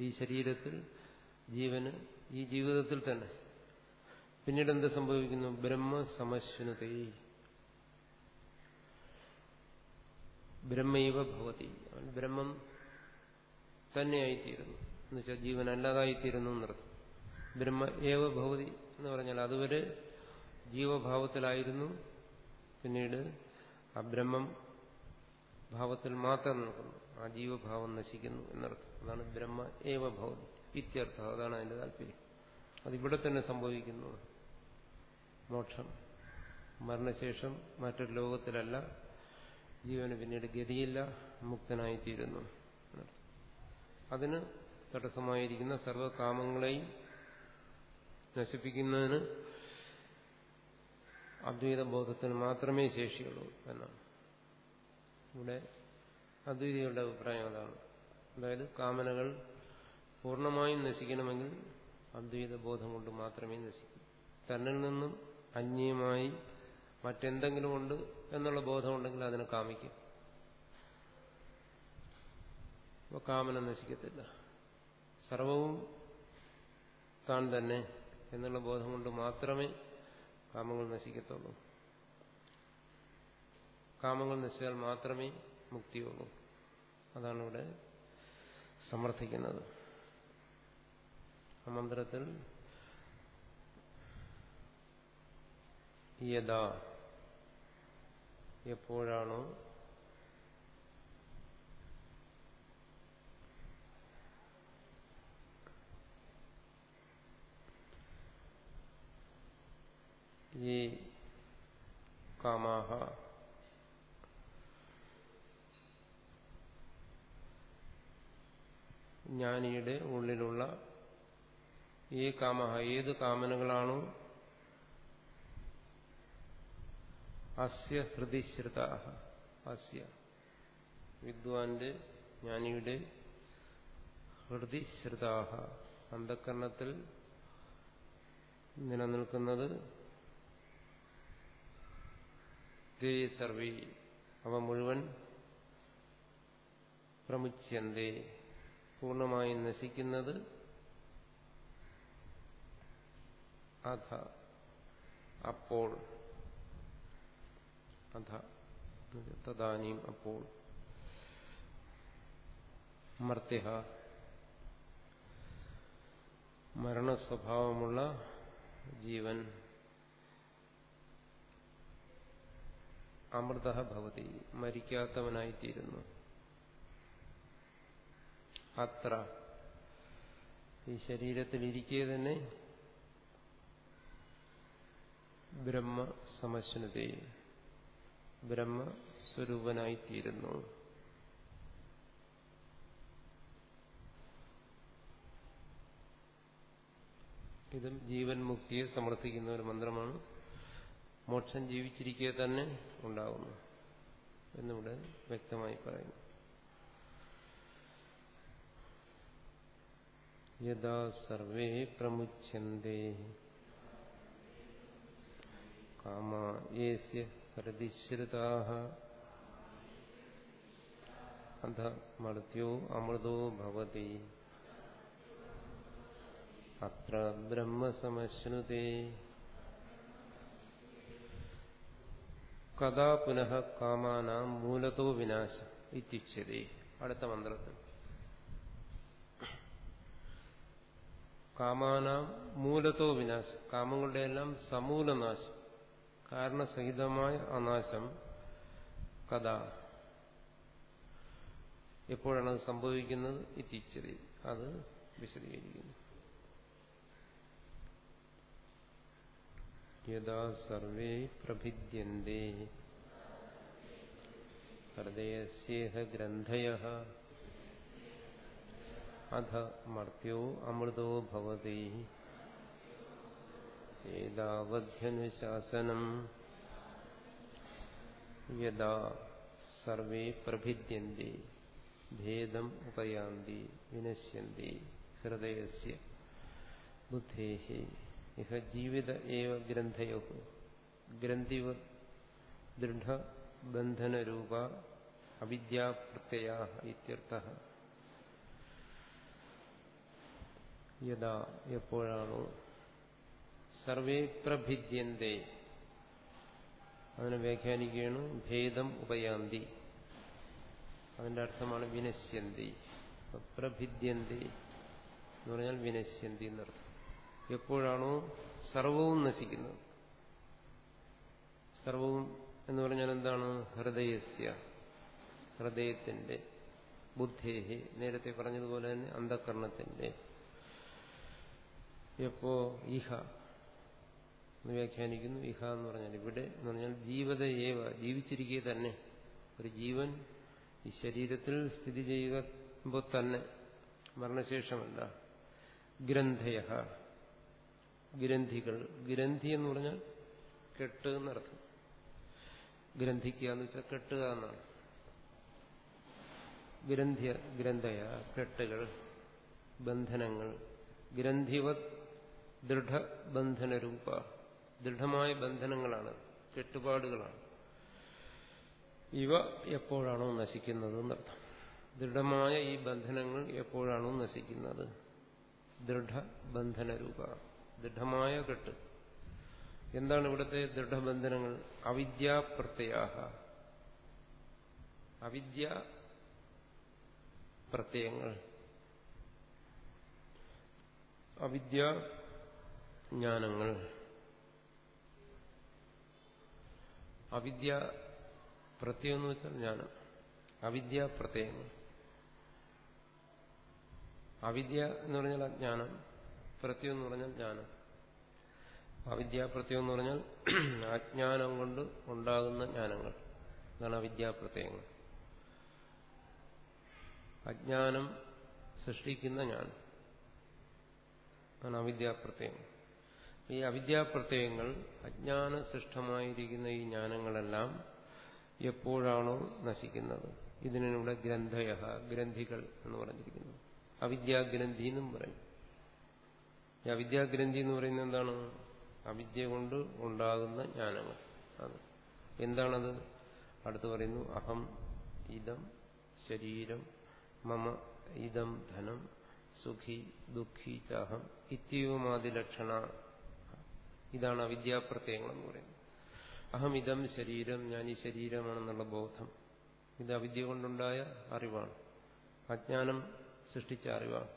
ഈ ശരീരത്തിൽ ജീവന് ഈ ജീവിതത്തിൽ തന്നെ. പിന്നീട് എന്ത് സംഭവിക്കുന്നു? ബ്രഹ്മസമശ്വനതേ ബ്രഹ്മൈവ ഭവതി. അവൻ ബ്രഹ്മം തന്നെയായിത്തീരുന്നു. എന്നുവെച്ചാൽ ജീവൻ അല്ലാതായിത്തീരുന്നു എന്നർത്ഥം. ബ്രഹ്മ ഏവ ഭവതി എന്ന് പറഞ്ഞാൽ അതുവരെ ജീവഭാവത്തിലായിരുന്നു. പിന്നീട് ആ ബ്രഹ്മം ഭാവത്തിൽ മാത്രം നിൽക്കുന്നു. ആ ജീവഭാവം നശിക്കുന്നു എന്നർത്ഥം. അതാണ് ബ്രഹ്മ ഏവ ഭവതി. ഇത്യർത്ഥം. അതാണ് അതിന്റെ താല്പര്യം. അതിവിടെ തന്നെ സംഭവിക്കുന്നു. മോക്ഷം. മരണശേഷം മറ്റൊരു ലോകത്തിലല്ല ജീവന് പിന്നീട് ഗതിയില്ല മുക്തനായിത്തീരുന്നു. അതിന് തടസ്സമായിരിക്കുന്ന സർവകാമങ്ങളെയും നശിപ്പിക്കുന്നതിന് അദ്വൈത ബോധത്തിന് മാത്രമേ ശേഷിയുള്ളൂ എന്നാണ്. ഇവിടെ അദ്വൈതികളുടെ അഭിപ്രായം അതാണ്. അതായത് കാമനകൾ പൂർണമായും നശിക്കണമെങ്കിൽ അദ്വൈത ബോധം കൊണ്ട് മാത്രമേ നശിക്കൂ. തന്നിൽ നിന്നും അന്യമായി മറ്റെന്തെങ്കിലും ഉണ്ട് എന്നുള്ള ബോധമുണ്ടെങ്കിൽ അതിനെ കാമിക്കും. അപ്പോൾ കാമന നശിക്കത്തില്ല. സർവവും താൻ തന്നെ എന്നുള്ള ബോധം കൊണ്ട് മാത്രമേ കാമങ്ങൾ നശിക്കത്തുള്ളൂ. കാമങ്ങൾ നശിച്ചാൽ മാത്രമേ മുക്തിയുള്ളൂ. അതാണ് ഇവിടെ സമർത്ഥിക്കുന്നത്. ആ മന്ത്രത്തിൽ യഥാ. എപ്പോഴാണോ. ഈ കാമാഹ. ജ്ഞാനിയുടെ ഉള്ളിലുള്ള ഈ കാമഹ ഏത് കാമനകളാണോ അസ്യ ഹൃദിശ്രുത അസ്യ. വിദ്വാന്റെ ജ്ഞാനിയുടെ ഹൃദിശ്രുതാഹ അന്ധക്കരണത്തിൽ നിലനിൽക്കുന്നത് തേ സർവേ. അവ മുഴുവൻ പ്രമുച്യന്തേ പൂർണമായി നശിക്കുന്നത് അഥ അപ്പോൾ അധ തദാനീം അപ്പോൾ മർത്യ മരണസ്വഭാവമുള്ള ജീവൻ അമൃത ഭവതി മരിക്കാത്തവനായിത്തീരുന്നു. അത്ര. ഈ ശരീരത്തിലിരിക്കെ തന്നെ ബ്രഹ്മസമശ്നതയെ ബ്രഹ്മസ്വരൂപനായിത്തീരുന്നു. ഇതും ജീവൻ മുക്തിയെ സമർത്ഥിക്കുന്ന ഒരു മന്ത്രമാണ്. മോക്ഷം ജീവിച്ചിരിക്കെ തന്നെ ഉണ്ടാകുന്നു എന്നിവിടെ വ്യക്തമായി പറയുന്നു. യഥാ സർവേ പ്രമുച്യന്തേ കാമേസ്യ ഹൃദിശ്രിതാ അധ മർത്യോ അമൃതോ ഭവതി അത്ര ബ്രഹ്മസമശ്നുതേ കഥാ പുനഃ കാമാനാം മൂലത്തോ വിനാശം ഇത്യുച്ചതേ അടുത്ത മന്ത്രത്തിൽ. കാമാനാം മൂലത്തോ വിനാശം. കാമങ്ങളുടെ എല്ലാം സമൂലനാശം. കാരണസഹിതമായ അനാശം കഥ. എപ്പോഴാണ് അത് സംഭവിക്കുന്നത്? ഇത്തിച്ചത് അത് വിശദീകരിക്കുന്നു. യഥാ സർവേ പ്രഭിദ്യന്തേ. ഹൃദയസ്യേഹ ഗ്രന്ഥയ. അധ മർത്യോ അമൃതോ ഭവതി. ഏതാവധ്യനുശാസനം? യഥാ സർവേ പ്രഭിദ്യന്തി ഭേദം ഉപയാന്തി വിനശ്യന്തി ഹൃദയസ്യ ബുദ്ധേഹി. ഇഹ ജീവിത ഏവ ഗ്രന്ഥയോ ഗ്രന്ഥിവ ദൃഢബന്ധനരൂപ അവിദ്യാപ്രത്യയ ഇത്യർത്ഥ. യഥാ എപ്പോഴാണോ സർവേ പ്രഭിദ്യന്തേ. അതിനെ വ്യാഖ്യാനിക്കുകയാണ് ഭേദം ഉപയാന്തി. അതിന്റെ അർത്ഥമാണ് വിനശ്യന്തി. പ്രഭിദ്യന്തി എന്ന് പറഞ്ഞാൽ വിനശ്യന്തി എന്നർത്ഥം. എപ്പോഴാണോ സർവവും നശിക്കുന്നത്. സർവവും എന്ന് പറഞ്ഞാൽ എന്താണ്? ഹൃദയസ്യ. ഹൃദയത്തിന്റെ ബുദ്ധേഹി നേരത്തെ പറഞ്ഞതുപോലെ തന്നെ അന്ധകരണത്തിന്റെ. എപ്പോ ഇഹ. എന്ന് വ്യാഖ്യാനിക്കുന്നു. ഇഹ എന്ന് പറഞ്ഞാൽ ഇവിടെ എന്ന് പറഞ്ഞാൽ ജീവതയേവ ജീവിച്ചിരിക്കുക തന്നെ. ഒരു ജീവൻ ഈ ശരീരത്തിൽ സ്ഥിതി ചെയ്യുമ്പോൾ തന്നെ. മരണശേഷമല്ല ഗ്രന്ഥയ. ഗ്രന്ഥികൾ. ഗ്രന്ഥി എന്ന് പറഞ്ഞാൽ കെട്ട് എന്നർത്ഥം ഗ്രന്ഥിക്കുക എന്ന് വെച്ചാൽ കെട്ടുക എന്നാണ്. ഗ്രന്ഥിയ ഗ്രന്ഥയ കെട്ടുകൾ ബന്ധനങ്ങൾ. ഗ്രന്ഥിവത് ദൃഢബന്ധനരൂപ ദൃഢമായ ബന്ധനങ്ങളാണ് കെട്ടുപാടുകളാണ്. ഇവ എപ്പോഴാണോ നശിക്കുന്നത് എന്നർത്ഥം. ദൃഢമായ ഈ ബന്ധനങ്ങൾ എപ്പോഴാണോ നശിക്കുന്നത്? ദൃഢ ദൃഢബന്ധനരൂപ ദൃഢമായ കെട്ട്. എന്താണ് ഇവിടുത്തെ ദൃഢബന്ധനങ്ങൾ? അവിദ്യാപ്രത്യാഹ അവിദ്യ പ്രത്യയങ്ങൾ. അവിദ്യ ജ്ഞാനങ്ങൾ. അവിദ്യ പ്രത്യം എന്ന് വെച്ചാൽ ജ്ഞാനം അവിദ്യ പ്രത്യയം അവിദ്യ എന്ന് പറഞ്ഞാൽ അജ്ഞാനം പ്രത്യം എന്ന് പറഞ്ഞാൽ ജ്ഞാനം. അവിദ്യാപ്രത്യം എന്ന് പറഞ്ഞാൽ അജ്ഞാനം കൊണ്ട് ഉണ്ടാകുന്ന ജ്ഞാനങ്ങൾ. അതാണ് അവിദ്യാപ്രത്യങ്ങൾ അജ്ഞാനം സൃഷ്ടിക്കുന്ന ജ്ഞാനം. അതാണ് അവിദ്യാപ്രത്യയങ്ങൾ ഈ അവിദ്യാപ്രത്യയങ്ങൾ അജ്ഞാന സൃഷ്ടമായിരിക്കുന്ന ഈ ജ്ഞാനങ്ങളെല്ലാം എപ്പോഴാണോ നശിക്കുന്നത്. ഇതിനിവിടെ ഗ്രന്ഥയ ഗ്രന്ഥികൾ എന്ന് പറഞ്ഞിരിക്കുന്നു. അവിദ്യാഗ്രന്ഥി എന്നും പറയും. ഈ അവിദ്യാഗ്രന്ഥി എന്ന് പറയുന്നത് എന്താണ്? അവിദ്യ കൊണ്ട് ഉണ്ടാകുന്ന ജ്ഞാനങ്ങൾ. അത് എന്താണത്? അടുത്ത് പറയുന്നു അഹം ഇതം ശരീരം മമ ഇതം ധനം സുഖി ദുഃഖി ചഹം ഇത്യവുമാതി ലക്ഷണ ഇതാണ് അവിദ്യാപ്രത്യയങ്ങൾ എന്ന് പറയുന്നത്. അഹം ഇതം ശരീരം ഞാൻ ഈ ശരീരമാണെന്നുള്ള ബോധം. ഇത് അവിദ്യ കൊണ്ടുണ്ടായ അറിവാണ്. അജ്ഞാനം സൃഷ്ടിച്ച അറിവാണ്.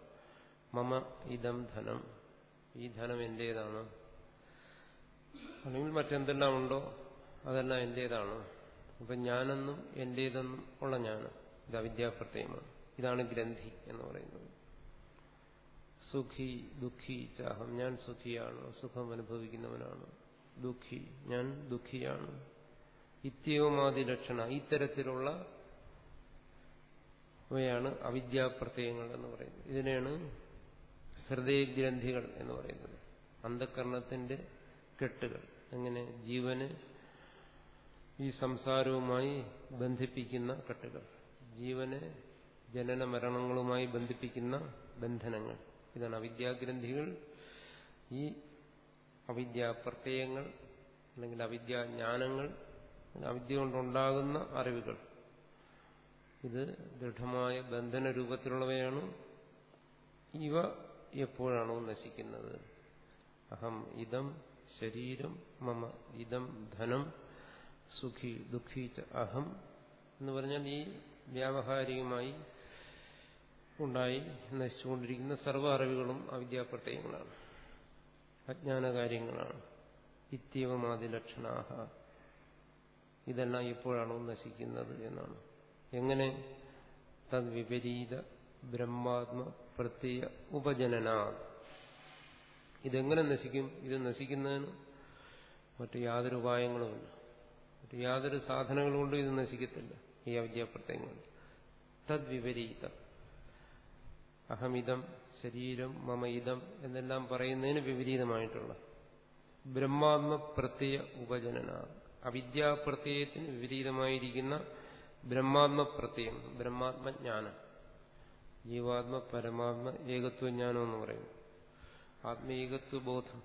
മമ ഇതം ധനം. ഈ ധനം എന്റേതാണ്? അല്ലെങ്കിൽ മറ്റെന്തെല്ലാം ഉണ്ടോ അതെല്ലാം എന്റേതാണ്? അപ്പൊ ഞാനെന്നും എന്റേതെന്നും ഉള്ള ജ്ഞാനം ഇത് അവിദ്യാപ്രത്യയമാണ്. ഇതാണ് ഗ്രന്ഥി എന്ന് പറയുന്നത്. സുഖി ദുഃഖി ചാഹം. ഞാൻ സുഖിയാണ് സുഖം അനുഭവിക്കുന്നവനാണ്. ദുഃഖി ഞാൻ ദുഃഖിയാണ്. ഇത്യവുമാതി ലക്ഷണ ഇത്തരത്തിലുള്ള ഇവയാണ് അവിദ്യാപ്രത്യയങ്ങൾ എന്ന് പറയുന്നത്. ഇതിനെയാണ് ഹൃദയഗ്രന്ഥികൾ എന്ന് പറയുന്നത്. അന്ധകരണത്തിന്റെ കെട്ടുകൾ. അങ്ങനെ ജീവന് ഈ സംസാരവുമായി ബന്ധിപ്പിക്കുന്ന കെട്ടുകൾ. ജീവനെ ജനന മരണങ്ങളുമായി ബന്ധിപ്പിക്കുന്ന ബന്ധനങ്ങൾ. ഇതാണ് അവിദ്യാഗ്രന്ഥികൾ. ഈ അവിദ്യാപ്രത്യയങ്ങൾ അല്ലെങ്കിൽ അവിദ്യാജ്ഞാനങ്ങൾ അവിദ്യ കൊണ്ടുണ്ടാകുന്ന അറിവുകൾ. ഇത് ദൃഢമായ ബന്ധന രൂപത്തിലുള്ളവയാണ് ഇവ എപ്പോഴാണോ നശിക്കുന്നത്? അഹം ഇതം ശരീരം മമ ഇതം ധനം സുഖി ദുഃഖി അഹം എന്ന് പറഞ്ഞാൽ ഈ വ്യാവഹാരികമായി ഉണ്ടായി നശിച്ചുകൊണ്ടിരിക്കുന്ന സർവ അറിവുകളും അവിദ്യാപ്രത്യയങ്ങളാണ്. അജ്ഞാന കാര്യങ്ങളാണ് ഇത്യവമാതി ലക്ഷണാഹ. ഇതെല്ലാം ഇപ്പോഴാണോ നശിക്കുന്നത് എന്നാണ്. എങ്ങനെ? തദ്വിപരീത ബ്രഹ്മാത്മ പ്രത്യയ ഉപജനനാ ഇതെങ്ങനെ നശിക്കും? ഇത് നശിക്കുന്നതിന് മറ്റു യാതൊരു ഉപായങ്ങളുമില്ല. മറ്റു യാതൊരു സാധനങ്ങളും കൊണ്ടും ഇത് നശിക്കത്തില്ല. ഈ അവിദ്യാപ്രത്യയങ്ങൾ. തദ്വിപരീത. അഹമിതം ശരീരം മമയിതം എന്നെല്ലാം പറയുന്നതിന് വിപരീതമായിട്ടുള്ള ബ്രഹ്മാത്മ പ്രത്യയ ഉപജനന അവിദ്യാപ്രത്യയത്തിന് വിപരീതമായിരിക്കുന്ന ബ്രഹ്മാത്മപ്രത്യം ബ്രഹ്മാത്മജ്ഞാനം. ജീവാത്മ പരമാത്മ ഏകത്വജ്ഞാനം എന്ന് പറയും ആത്മീകത്വബോധം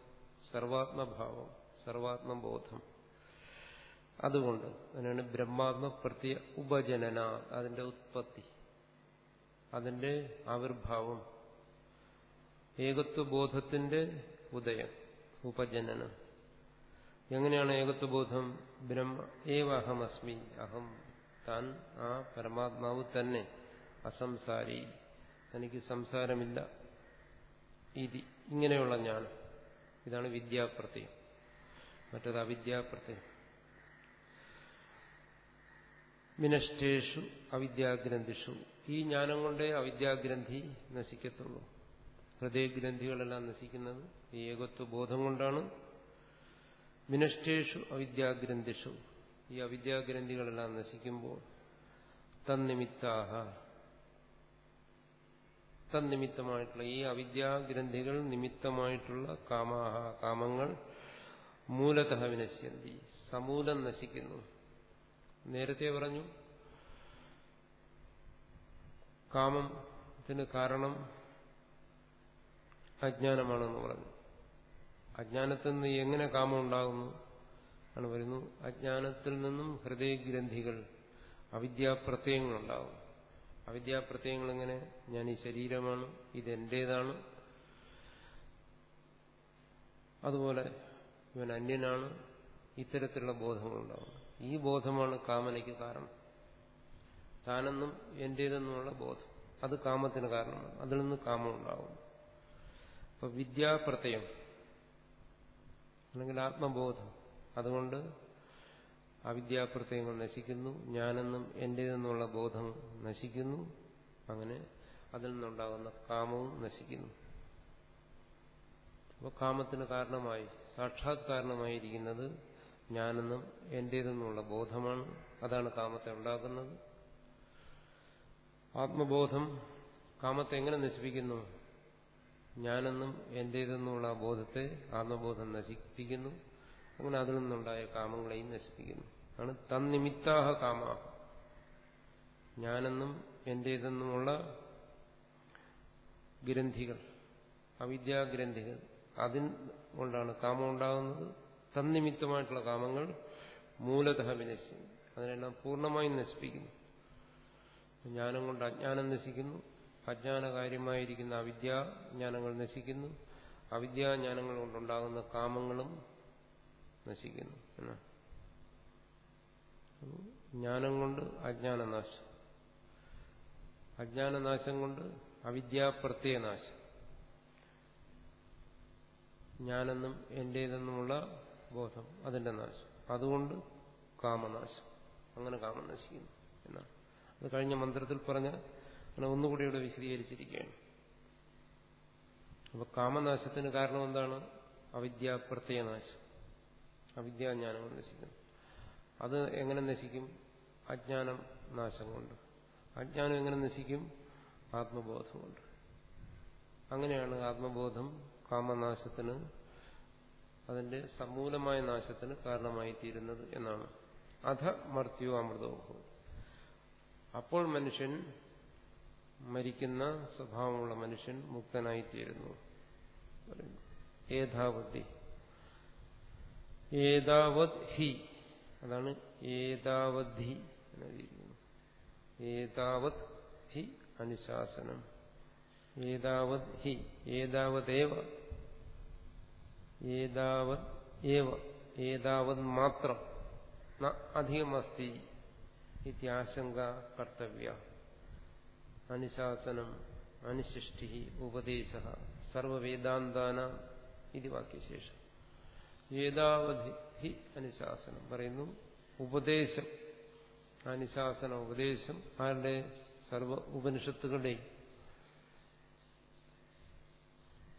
സർവാത്മഭാവം സർവാത്മബോധം. അതുകൊണ്ട് അതിനാണ് ബ്രഹ്മാത്മ പ്രത്യ ഉപജനന അതിന്റെ ഉത്പത്തി. അതിന്റെ ആവിർഭാവം ഏകത്വബോധത്തിന്റെ ഉദയം ഉപജനനം. എങ്ങനെയാണ് ഏകത്വബോധം? ബ്രഹ്മ ഏവ അഹമസ്മി അഹം താൻ ആ പരമാത്മാവ് തന്നെ അസംസാരി. തനിക്ക് സംസാരമില്ല. ഇതി ഇങ്ങനെയുള്ള ഞാൻ. ഇതാണ് വിദ്യാപ്രത്യം മറ്റത് അവിദ്യാപ്രത്യം വിനഷ്ടേഷു അവിദ്യാഗ്രന്ഥിഷു. ഈ ജ്ഞാനം കൊണ്ടേ അവിദ്യാഗ്രന്ഥി നശിക്കത്തുള്ളൂ. ഹൃദയഗ്രന്ഥികളെല്ലാം നശിക്കുന്നത് ഈ ഏകത്വ ബോധം കൊണ്ടാണ്. മിനഷ്ടേഷു അവിദ്യാഗ്രന്ഥിഷു. ഈ അവിദ്യാഗ്രന്ഥികളെല്ലാം നശിക്കുമ്പോൾ തന്നിമിത്താഹ തന്നിമിത്തമായിട്ടുള്ള ഈ അവിദ്യാഗ്രന്ഥികൾ നിമിത്തമായിട്ടുള്ള കാമാഹ കാമങ്ങൾ മൂലതഹ വിനശ്യന്തി സമൂലം നശിക്കുന്നു. നേരത്തെ പറഞ്ഞു കാമത്തിന് കാരണം അജ്ഞാനമാണെന്ന് പറഞ്ഞു. അജ്ഞാനത്തിൽ നിന്ന് എങ്ങനെ കാമം ഉണ്ടാകുന്നു ആണ് വരുന്നു അജ്ഞാനത്തിൽ നിന്നും ഹൃദയഗ്രന്ഥികൾ അവിദ്യാപ്രത്യയങ്ങളുണ്ടാകും. അവിദ്യാപ്രത്യയങ്ങൾ എങ്ങനെ ഞാൻ ഈ ശരീരമാണ് ഇതെന്റേതാണ്. അതുപോലെ ഇവൻ അന്യനാണ്. ഇത്തരത്തിലുള്ള ബോധങ്ങളുണ്ടാകും. ഈ ബോധമാണ് കാമനയ്ക്ക് കാരണം. താനെന്നും എന്റേതെന്നുമുള്ള ബോധം. അത് കാമത്തിന് കാരണമാണ്. അതിൽ നിന്ന് കാമം ഉണ്ടാകും അപ്പൊ വിദ്യാപ്രത്യം അല്ലെങ്കിൽ ആത്മബോധം. അതുകൊണ്ട് അവിദ്യാപ്രത്യങ്ങൾ നശിക്കുന്നു. ഞാനെന്നും എന്റേതെന്നുള്ള ബോധം നശിക്കുന്നു. അങ്ങനെ അതിൽ നിന്നുണ്ടാകുന്ന കാമവും നശിക്കുന്നു. അപ്പോൾ കാമത്തിന് കാരണമായി സാക്ഷാത് കാരണമായിരിക്കുന്നത് ഞാനെന്നും എന്റേതെന്നുള്ള ബോധമാണ്. അതാണ് കാമത്തെ ഉണ്ടാക്കുന്നത്. ആത്മബോധം കാമത്തെ എങ്ങനെ നശിപ്പിക്കുന്നു? ഞാനെന്നും എന്റേതെന്നുള്ള ബോധത്തെ ആത്മബോധം നശിപ്പിക്കുന്നു. അങ്ങനെ അതിൽ നിന്നുണ്ടായ കാമങ്ങളെയും നശിപ്പിക്കുന്നു. ആണ് തന്നിമിത്താഹ കാമ. ഞാനെന്നും എന്റേതെന്നുമുള്ള ഗ്രന്ഥികൾ അവിദ്യാഗ്രന്ഥികൾ അതിൽ കൊണ്ടാണ് കാമം ഉണ്ടാകുന്നത്. തന്നിമിത്തമായിട്ടുള്ള കാമങ്ങൾ മൂലതഃ വിനശിക്കുന്നു അതിനെല്ലാം പൂർണമായും നശിപ്പിക്കുന്നു. ജ്ഞാനം കൊണ്ട് അജ്ഞാനം നശിക്കുന്നു. അജ്ഞാനകാര്യമായിരിക്കുന്ന അവിദ്യ ജ്ഞാനങ്ങൾ നശിക്കുന്നു. അവിദ്യാജ്ഞാനങ്ങൾ കൊണ്ടുണ്ടാകുന്ന കാമങ്ങളും നശിക്കുന്നു. എന്നാ? ജ്ഞാനം കൊണ്ട് അജ്ഞാനനാശം. അജ്ഞാനനാശം കൊണ്ട് അവിദ്യാപ്രത്യയനാശം ഞാനെന്നും എന്റേതെന്നുമുള്ള ബോധം അതിന്റെ നാശം. അതുകൊണ്ട് കാമനാശം. അങ്ങനെ കാമം നശിക്കുന്നു. എന്നാണ് അത് കഴിഞ്ഞ മന്ത്രത്തിൽ പറഞ്ഞ അങ്ങനെ ഒന്നുകൂടി ഇവിടെ വിശദീകരിച്ചിരിക്കുകയാണ്. അപ്പൊ കാമനാശത്തിന് കാരണം എന്താണ്? അവിദ്യ അവിദ്യാപ്രത്യയനാശം അവിദ്യാജ്ഞാനങ്ങൾ നശിക്കുന്നു. അത് എങ്ങനെ നശിക്കും? അജ്ഞാനം നാശം കൊണ്ട്. അജ്ഞാനം എങ്ങനെ നശിക്കും? ആത്മബോധം കൊണ്ട്. അങ്ങനെയാണ് ആത്മബോധം കാമനാശത്തിന് അതിന്റെ സമൂലമായ നാശത്തിന് കാരണമായി തീരുന്നത് എന്നാണ്. അധ മർത്യോ അമൃതവും അപ്പോൾ മനുഷ്യൻ മരിക്കുന്ന സ്വഭാവമുള്ള മനുഷ്യൻ മുക്തനായിത്തീരുന്നു. ഏതാവതി ഏതാവത് ഹി. അതാണ് ഏതാവധി എന്നെഴുതിയിരിക്കുന്നു ഏതാവത് ഹി അനുശാസനം. ഏതാവത് ഹി. ഏതാവതേവ ഏതാവത് ഏവ. ഏതാവത് മാത്രം. അധികമസ്തി. ഇത്യാശങ്ക കർത്തവ്യ അനുശാസനം അനുശിഷ്ടി ഉപദേശ സർവവേദാന്താന ഇത് വാക്യശേഷം ഏതാവധി അനുശാസനം പറയുന്നു ഉപദേശം അനുശാസന ഉപദേശം ആരുടെ? സർവ ഉപനിഷത്തുകളുടെ।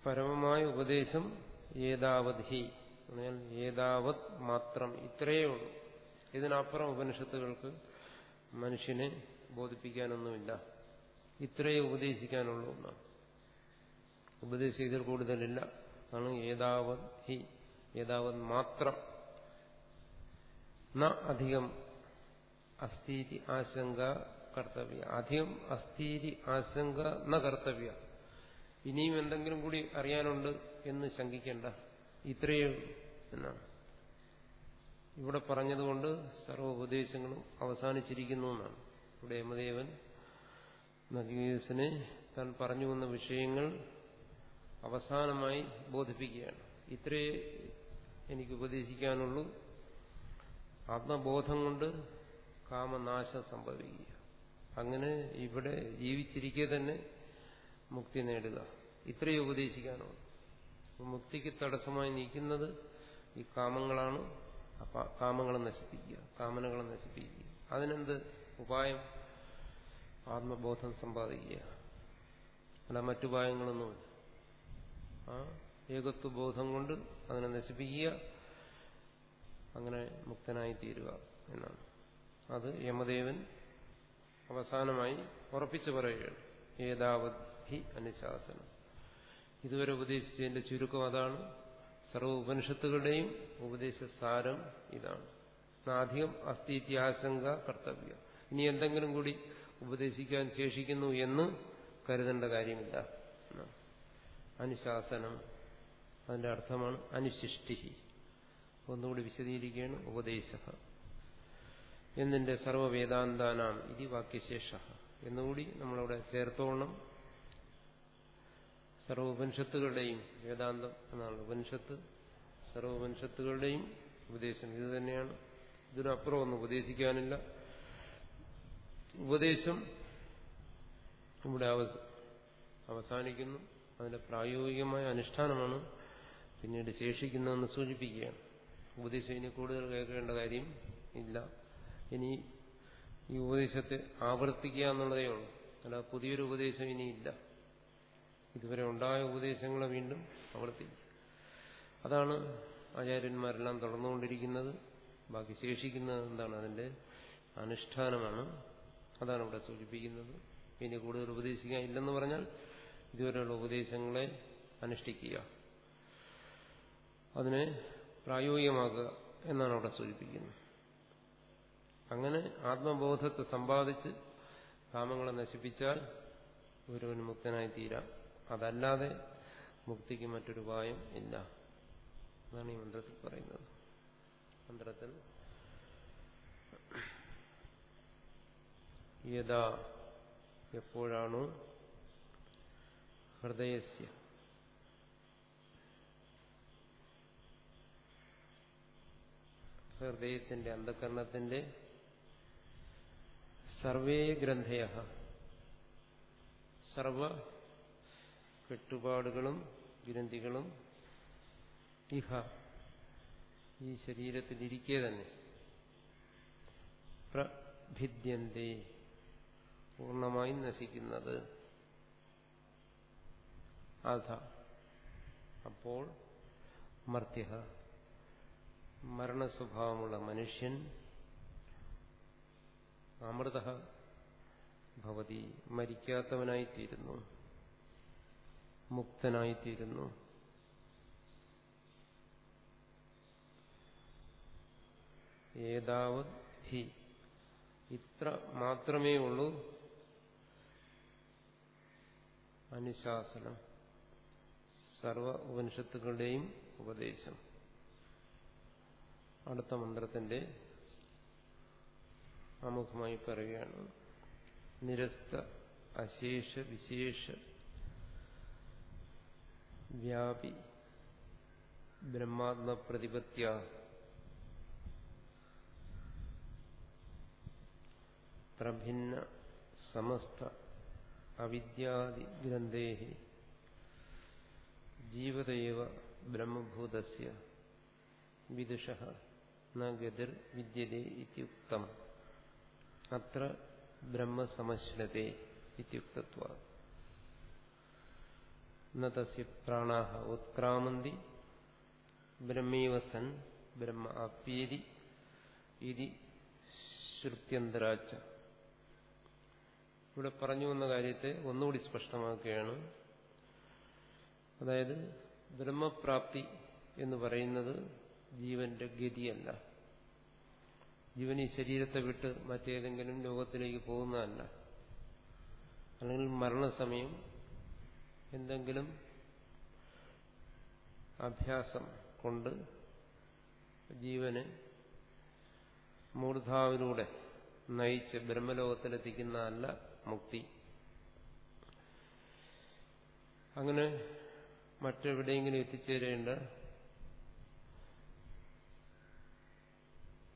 പരമമായ ഉപദേശം ഏതാവധി? ഏതാവത് മാത്രം ഇത്രയേ ഉള്ളൂ. ഇതിനപ്പുറം ഉപനിഷത്തുകൾക്ക് മനുഷ്യനെ ബോധിപ്പിക്കാനൊന്നുമില്ല. ഇത്രയേ ഉപദേശിക്കാനുള്ളൂ എന്നാണ്. ഉപദേശം ഇതിൽ കൂടുതലില്ല. അതാണ് ഏതാവത് ഹി ഏതാവത് മാത്രം. ന അധികം അസ്ഥീതി ആശങ്ക കർത്തവ്യ. അധികം അസ്ഥീതി ആശങ്ക ന കർത്തവ്യ. ഇനിയും എന്തെങ്കിലും കൂടി അറിയാനുണ്ട് എന്ന് ശങ്കിക്കേണ്ട. ഇത്രയേ എന്നാണ്. ഇവിടെ പറഞ്ഞതുകൊണ്ട് സർവ ഉപദേശങ്ങളും അവസാനിച്ചിരിക്കുന്നു എന്നാണ്. ഇവിടെ യമദേവൻ നദികേസിനെ താൻ പറഞ്ഞു വന്ന വിഷയങ്ങൾ അവസാനമായി ബോധിപ്പിക്കുകയാണ്. ഇത്രയേ എനിക്ക് ഉപദേശിക്കാനുള്ളൂ. ആത്മബോധം കൊണ്ട് കാമനാശം സംഭവിക്കുക. അങ്ങനെ ഇവിടെ ജീവിച്ചിരിക്കെ തന്നെ മുക്തി നേടുക. ഇത്രയേ ഉപദേശിക്കാനുള്ളൂ. മുക്തിക്ക് തടസ്സമായി നീക്കുന്നത് ഈ കാമങ്ങളാണ്. അപ്പൊ കാമങ്ങളെ നശിപ്പിക്കുക കാമനകളെ നശിപ്പിക്കുക. അതിനെന്ത്? ഉപായം? ആത്മബോധം സമ്പാദിക്കുക. അല്ല മറ്റുപായങ്ങളൊന്നുമില്ല ആ ഏകത്വബോധം കൊണ്ട് അതിനെ നശിപ്പിക്കുക. അങ്ങനെ മുക്തനായി തീരുക എന്നാണ്. അത് യമദേവൻ അവസാനമായി ഉറപ്പിച്ചു പറയുകയാണ്. ഏതാവത് ഹി അനുശാസനം. ഇതുവരെ ഉപദേശിച്ചതിന്റെ ചുരുക്കം അതാണ്. സർവ ഉപനിഷത്തുകളുടെയും ഉപദേശ സാരം ഇതാണ്. അധികം അസ്ഥിത്യാശങ്ക കർത്തവ്യം. ഇനി എന്തെങ്കിലും കൂടി ഉപദേശിക്കാൻ ശേഷിക്കുന്നു എന്ന് കരുതേണ്ട കാര്യമില്ല. അനുശാസനം അതിന്റെ അർത്ഥമാണ് അനുശിഷ്ടി. ഒന്നുകൂടി വിശദീകരിക്കുകയാണ്. ഉപദേശ എന്നിന്റെ സർവവേദാന്താനാം ഇതി വാക്യശേഷ. എന്നുകൂടി നമ്മളവിടെ ചേർത്തോണം. സർവ ഉപനിഷത്തുകളുടെയും വേദാന്തം എന്നാണ്. ഉപനിഷത്ത് സർവോപനിഷത്തുകളുടെയും ഉപദേശം. ഇത് തന്നെയാണ്. ഇതിനപ്പുറം ഒന്നും ഉപദേശിക്കാനില്ല. ഉപദേശം ഇവിടെ അവസാനിക്കുന്നു. അതിന്റെ പ്രായോഗികമായ അനുഷ്ഠാനമാണ് പിന്നീട് ശേഷിക്കുന്നതെന്ന് സൂചിപ്പിക്കുകയാണ്. ഉപദേശം ഇനി കൂടുതൽ കേൾക്കേണ്ട കാര്യം ഇല്ല. ഇനി ഈ ഉപദേശത്തെ ആവർത്തിക്കുക എന്നുള്ളതേ ഉള്ളൂ. അല്ല പുതിയൊരു ഉപദേശം ഇനിയില്ല. ഇതുവരെ ഉണ്ടായ ഉപദേശങ്ങളെ വീണ്ടും ആവർത്തിക്കും. അതാണ് ആചാര്യന്മാരെല്ലാം തുടർന്നുകൊണ്ടിരിക്കുന്നത്. ബാക്കി ശേഷിക്കുന്നത് എന്താണ്? അതിന്റെ അനുഷ്ഠാനമാണ്. അതാണ് ഇവിടെ സൂചിപ്പിക്കുന്നത്. ഇനി കൂടുതൽ ഉപദേശിക്കാൻ ഇല്ലെന്ന് പറഞ്ഞാൽ ഇതുവരെയുള്ള ഉപദേശങ്ങളെ അനുഷ്ഠിക്കുക. അതിനെ പ്രായോഗികമാക്കുക എന്നാണ് അവിടെ സൂചിപ്പിക്കുന്നത്. അങ്ങനെ ആത്മബോധത്തെ സമ്പാദിച്ച് കാമങ്ങളെ നശിപ്പിച്ചാൽ ഒരുവന് മുക്തനായി തീരാം അതല്ലാതെ മുക്തിക്ക് മറ്റൊരു ഉപായം ഇല്ല. എന്നാണ് ഈ മന്ത്രത്തിൽ പറയുന്നത്. മന്ത്രത്തിൽ യഥാ എപ്പോഴാണോ ഹൃദയസ്യ. ഹൃദയത്തിന്റെ അന്ധകരണത്തിന്റെ സർവേ ഗ്രന്ഥയ സർവ കെട്ടുപാടുകളും ഗ്രന്ഥികളും ഇഹ ഈ ശരീരത്തിലിരിക്കെ തന്നെ പ്രഭിദ്യന്തേ പൂർണമായി നശിക്കുന്നത്. അധ. അപ്പോൾ മർത്യ മരണസ്വഭാവമുള്ള മനുഷ്യൻ അമൃത ഭവതി മരിക്കാത്തവനായിത്തീരുന്നു. മുക്തനായിത്തീരുന്നു. ഏതാവത് ഹി? ഇത്ര മാത്രമേ ഉള്ളൂ. അനുശാസനം. സർവ ഉപനിഷത്തുകളുടെയും ഉപദേശം. അടുത്ത മന്ത്രത്തിന്റെ ആമുഖമായി പറയുകയാണ്. നിരസ്ത അശേഷ വിശേഷ വ്യാപി ബ്രഹ്മാത്മപ്രതിപത്യ പ്രഭിന്ന സമസ്ത അവിദ്യാദി ഗ്രന്ഥേ ജീവതയവ ബ്രഹ്മഭൂതസ്യ. വിദുഷ ഗതിർ വിദ്യതേ ഇത്യുക്തം. അത്ര ബ്രഹ്മസമശ്രതേ ഇത്യുക്തത്വ. ന ഉത്ക്രാമന്തി ബ്രഹ്മീവ സൻ ബ്രഹ്മ ആപ്യേരി ഇതി ശ്രുത്യന്തരാച്ച ഇവിടെ പറഞ്ഞു വന്ന കാര്യത്തെ ഒന്നുകൂടി സ്പഷ്ടമാക്കുകയാണ്. അതായത് ബ്രഹ്മപ്രാപ്തി എന്ന് പറയുന്നത് ജീവന്റെ ഗതിയല്ല. ജീവൻ ഈ ശരീരത്തെ വിട്ട് മറ്റേതെങ്കിലും ലോകത്തിലേക്ക് പോകുന്നതല്ല. അല്ലെങ്കിൽ മരണസമയം എന്തെങ്കിലും അഭ്യാസം കൊണ്ട് ജീവന് മൂർധാവിലൂടെ നയിച്ച് ബ്രഹ്മലോകത്തിലെത്തിക്കുന്നതല്ല മുക്തി. അങ്ങനെ മറ്റെവിടെയെങ്കിലും എത്തിച്ചേരേണ്ട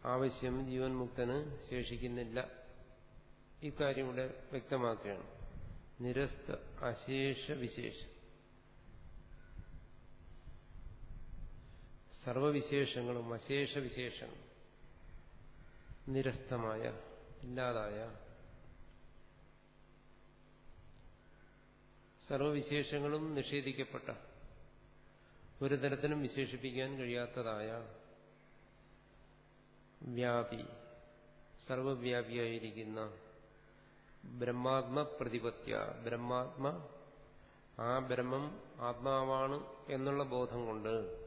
ആവശ്യം ജീവൻ മുക്തന് ശേഷിക്കുന്നില്ല. ഇക്കാര്യം ഇവിടെ വ്യക്തമാക്കുകയാണ്. നിരസ്ത അശേഷ വിശേഷം. സർവവിശേഷങ്ങളും അശേഷ വിശേഷങ്ങളും നിരസ്തമായ ഇല്ലാതായ സർവവിശേഷങ്ങളും നിഷേധിക്കപ്പെട്ട ഒരു തരത്തിലും വിശേഷിപ്പിക്കാൻ കഴിയാത്തതായ വ്യാപി സർവവ്യാപിയായിരിക്കുന്ന ബ്രഹ്മാത്മ പ്രതിപത്യ. ബ്രഹ്മാത്മ ആ ബ്രഹ്മം ആത്മാവാണ് എന്നുള്ള ബോധം കൊണ്ട്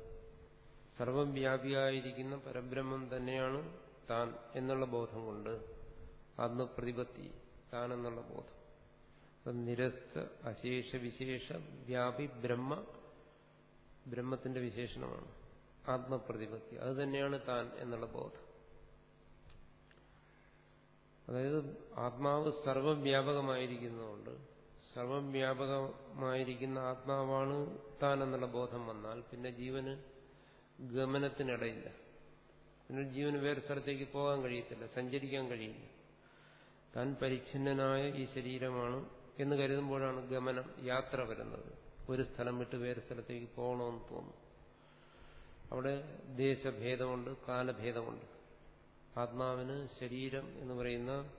സർവവ്യാപിയായിരിക്കുന്ന പരബ്രഹ്മം തന്നെയാണ് താൻ എന്നുള്ള ബോധം കൊണ്ട് ആത്മപ്രതിപത്തി താൻ എന്നുള്ള ബോധം നിരസ്ത അശേഷ വിശേഷ വ്യാപി ബ്രഹ്മ ബ്രഹ്മത്തിന്റെ വിശേഷണമാണ്. ആത്മപ്രതിപത്തി. അത് തന്നെയാണ് താൻ എന്നുള്ള ബോധം. അതായത് ആത്മാവ് സർവവ്യാപകമായിരിക്കുന്നതുകൊണ്ട് സർവവ്യാപകമായിരിക്കുന്ന ആത്മാവാണ് താൻ എന്നുള്ള ബോധം വന്നാൽ പിന്നെ ജീവന് ഗമനത്തിനിടയില്ല. പിന്നെ ജീവന് വേറെ സ്ഥലത്തേക്ക് പോകാൻ കഴിയത്തില്ല സഞ്ചരിക്കാൻ കഴിയില്ല. താൻ പരിച്ഛിന്നനായ ഈ ശരീരമാണ് എന്ന് കരുതുമ്പോഴാണ് ഗമനം യാത്ര വരുന്നത്. ഒരു സ്ഥലം വിട്ട് വേറെ സ്ഥലത്തേക്ക് പോകണമെന്ന് തോന്നുന്നു. അവിടെ ദേശഭേദമുണ്ട് കാലഭേദമുണ്ട്. ആത്മാവിന് ശരീരം എന്ന് പറയുന്ന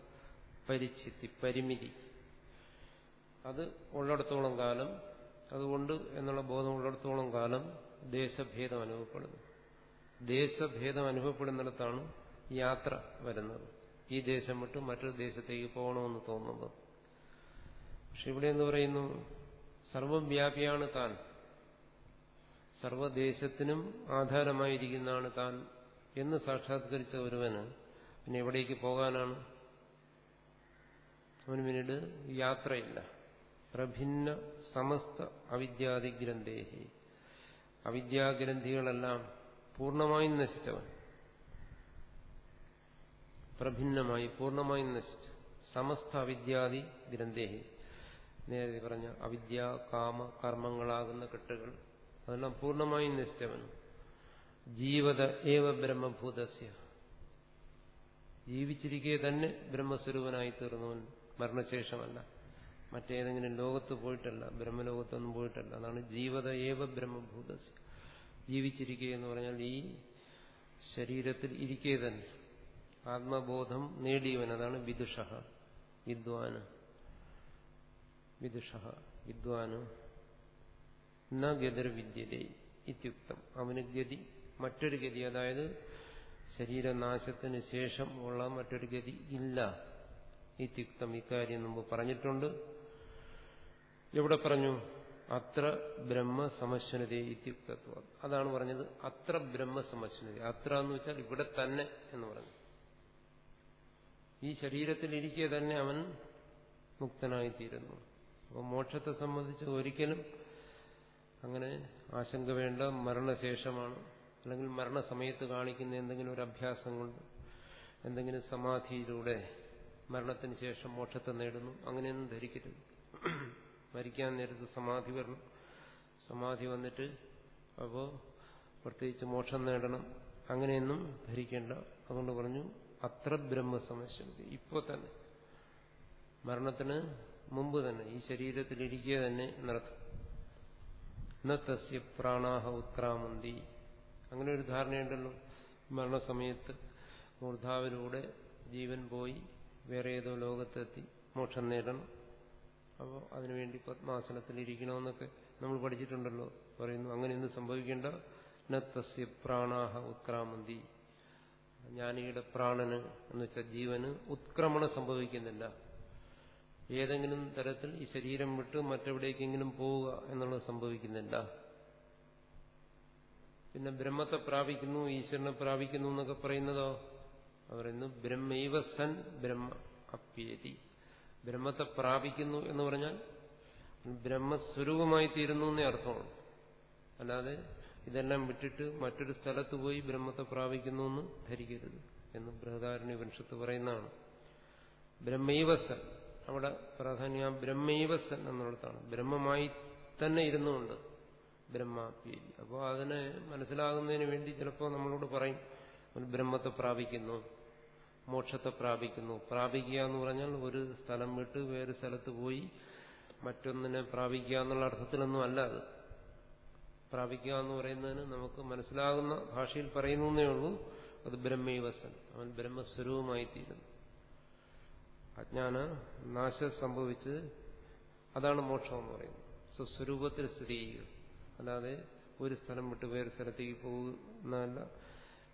പരിച്ഛിത്തി പരിമിതി. അത് ഉള്ളിടത്തോളം കാലം അതുകൊണ്ട് എന്നുള്ള ബോധം ഉള്ളിടത്തോളം കാലം ദേശഭേദം അനുഭവപ്പെടുന്നു. ദേശഭേദം അനുഭവപ്പെടുന്നിടത്താണ് യാത്ര വരുന്നത്. ഈ ദേശം വിട്ട് മറ്റൊരു ദേശത്തേക്ക് പോകണമെന്ന് തോന്നുന്നത്. പക്ഷെ ഇവിടെ എന്ന് പറയുന്നു? സർവം സർവവ്യാപിയാണ് താൻ. സർവദേശത്തിനും ആധാരമായിരിക്കുന്നതാണ് താൻ. എന്ന് സാക്ഷാത്കരിച്ച ഒരുവന് പിന്നെ എവിടേക്ക് പോകാനാണ്? അവന് പിന്നീട് യാത്രയില്ല. പ്രഭിന്ന സമസ്ത അവിദ്യാദി ഗ്രന്ഥേഹി അവിദ്യാഗ്രന്ഥികളെല്ലാം പൂർണമായും നശിച്ചവൻ. പ്രഭിന്നമായി പൂർണമായും നശിച്ചു. സമസ്ത അവിദ്യാദി ഗ്രന്ഥേഹി നേരത്തെ പറഞ്ഞ അവിദ്യ കാമ കർമ്മങ്ങളാകുന്ന കെട്ടുകൾ അതെല്ലാം പൂർണമായും നശിച്ചവൻ. ജീവത ഏവ ബ്രഹ്മഭൂതസ്യ. ജീവിച്ചിരിക്കെ തന്നെ ബ്രഹ്മസ്വരൂപനായി തീർന്നവൻ മരണശേഷമല്ല. മറ്റേതെങ്കിലും ലോകത്ത് പോയിട്ടല്ല ബ്രഹ്മലോകത്തൊന്നും പോയിട്ടല്ല. അതാണ് ജീവത ഏവ ബ്രഹ്മഭൂതസ്യ. ജീവിച്ചിരിക്കുക എന്ന് പറഞ്ഞാൽ ഈ ശരീരത്തിൽ ഇരിക്കെ തന്നെ. ആത്മബോധം നേടിയവൻ അതാണ് വിദുഷ വിദ്വാന്. വിദുഷ വിദ്വാന്. ഗതിർവിദ്യതേ ഇത്യുക്തം. അവന് ഗതി മറ്റൊരു ഗതി അതായത് ശരീരനാശത്തിന് ശേഷം ഉള്ള മറ്റൊരു ഗതി ഇല്ല. ഈ തിക്തം ഇക്കാര്യം മുമ്പ് പറഞ്ഞിട്ടുണ്ട്. എവിടെ പറഞ്ഞു? അത്ര ബ്രഹ്മ സമശ്വനതേ ഇത്യുക്തത്വം അതാണ് പറഞ്ഞത് അത്ര ബ്രഹ്മ സമശ്വനത അത്ര എന്ന് വെച്ചാൽ ഇവിടെ തന്നെ എന്ന് പറഞ്ഞു. ഈ ശരീരത്തിൽ ശരീരത്തിലിരിക്കെ തന്നെ അവൻ മുക്തനായിത്തീരുന്നു. അപ്പോൾ മോക്ഷത്തെ സംബന്ധിച്ച് ഒരിക്കലും അങ്ങനെ ആശങ്ക വേണ്ട. മരണശേഷമാണ് അല്ലെങ്കിൽ മരണസമയത്ത് കാണിക്കുന്ന എന്തെങ്കിലും ഒരു അഭ്യാസം കൊണ്ട് എന്തെങ്കിലും സമാധിയിലൂടെ മരണത്തിന് ശേഷം മോക്ഷത്തെ നേടുന്നു. അങ്ങനെയൊന്നും ധരിക്കരുത്. മരിക്കാൻ നേരത്ത് സമാധി വരണം. സമാധി വന്നിട്ട് അപ്പോൾ പ്രത്യേകിച്ച് മോക്ഷം നേടണം. അങ്ങനെയൊന്നും ധരിക്കേണ്ട. അതുകൊണ്ട് പറഞ്ഞു അത്ര ബ്രഹ്മസമസ്യം ഇപ്പോൾ തന്നെ. മരണത്തിന് മുമ്പ് തന്നെ. ഈ ശരീരത്തിലിരിക്കുക തന്നെ നടത്തും ഇന്നത്തെ പ്രാണാഹ ഉത്ക്രാമന്തി അങ്ങനെ ഒരു ധാരണയുണ്ടല്ലോ. മരണസമയത്ത് മൂർധാവിലൂടെ ജീവൻ പോയി വേറെ ഏതോ ലോകത്തെത്തി മോക്ഷം നേടണം. അപ്പോൾ അതിനുവേണ്ടി പത്മാസനത്തിൽ ഇരിക്കണമെന്നൊക്കെ നമ്മൾ പഠിച്ചിട്ടുണ്ടല്ലോ. പറയുന്നു അങ്ങനെയൊന്നും സംഭവിക്കേണ്ട. നത്തസ്യ പ്രാണാഹ ഉത്ക്രാമന്തി. ജ്ഞാനിയുടെ പ്രാണന് എന്ന് വെച്ചാൽ ജീവന് ഉത്ക്രമണം സംഭവിക്കുന്നില്ല. ഏതെങ്കിലും തരത്തിൽ ഈ ശരീരം വിട്ട് മറ്റെവിടേക്കെങ്കിലും പോവുക എന്നുള്ളത് സംഭവിക്കുന്നില്ല. പിന്നെ ബ്രഹ്മത്തെ പ്രാപിക്കുന്നു ഈശ്വരനെ പ്രാപിക്കുന്നു എന്നൊക്കെ പറയുന്നതോ? പറയുന്നു ബ്രഹ്മൈവ സൻ ബ്രഹ്മ അപ്യേതി. ബ്രഹ്മത്തെ പ്രാപിക്കുന്നു എന്ന് പറഞ്ഞാൽ ബ്രഹ്മസ്വരൂപമായി തീരുന്നു എന്നേ അർത്ഥമാണ് അല്ലാതെ ഇതെല്ലാം വിട്ടിട്ട് മറ്റൊരു സ്ഥലത്ത് പോയി ബ്രഹ്മത്തെ പ്രാപിക്കുന്നു എന്ന് ധരിക്കരുത് എന്ന് ബൃഹദാരണി വംശത്ത് പറയുന്നതാണ്. ബ്രഹ്മൈവസൻ അവിടെ പ്രാധാന്യം ബ്രഹ്മൈവസൻ എന്നുള്ളതാണ്. ബ്രഹ്മമായി തന്നെ ഇരുന്നുകൊണ്ട് ബ്രഹ്മാപ്യേരി അപ്പോൾ അതിനെ മനസ്സിലാകുന്നതിന് വേണ്ടി ചിലപ്പോൾ നമ്മളോട് പറയും ഒരു ബ്രഹ്മത്തെ പ്രാപിക്കുന്നു മോക്ഷത്തെ പ്രാപിക്കുന്നു. പ്രാപിക്കുക എന്ന് പറഞ്ഞാൽ ഒരു സ്ഥലം വിട്ട് വേറെ സ്ഥലത്ത് പോയി മറ്റൊന്നിനെ പ്രാപിക്കുക എന്നുള്ള അർത്ഥത്തിലൊന്നും അല്ല അത്. പ്രാപിക്കുക എന്ന് പറയുന്നതിന് നമുക്ക് മനസ്സിലാകുന്ന ഭാഷയിൽ പറയുന്നേ ഉള്ളൂ അത് ബ്രഹ്മൈവസൻ അവൻ ബ്രഹ്മസ്വരൂപമായി തീരുന്നു അജ്ഞാന നാശം സംഭവിച്ച് അതാണ് മോക്ഷം എന്ന് പറയുന്നത്. സ്വസ്വരൂപത്തിൽ സ്ഥിതി ചെയ്യുക അല്ലാതെ ഒരു സ്ഥലം വിട്ട് വേറെ സ്ഥലത്തേക്ക് പോകുന്നതല്ല.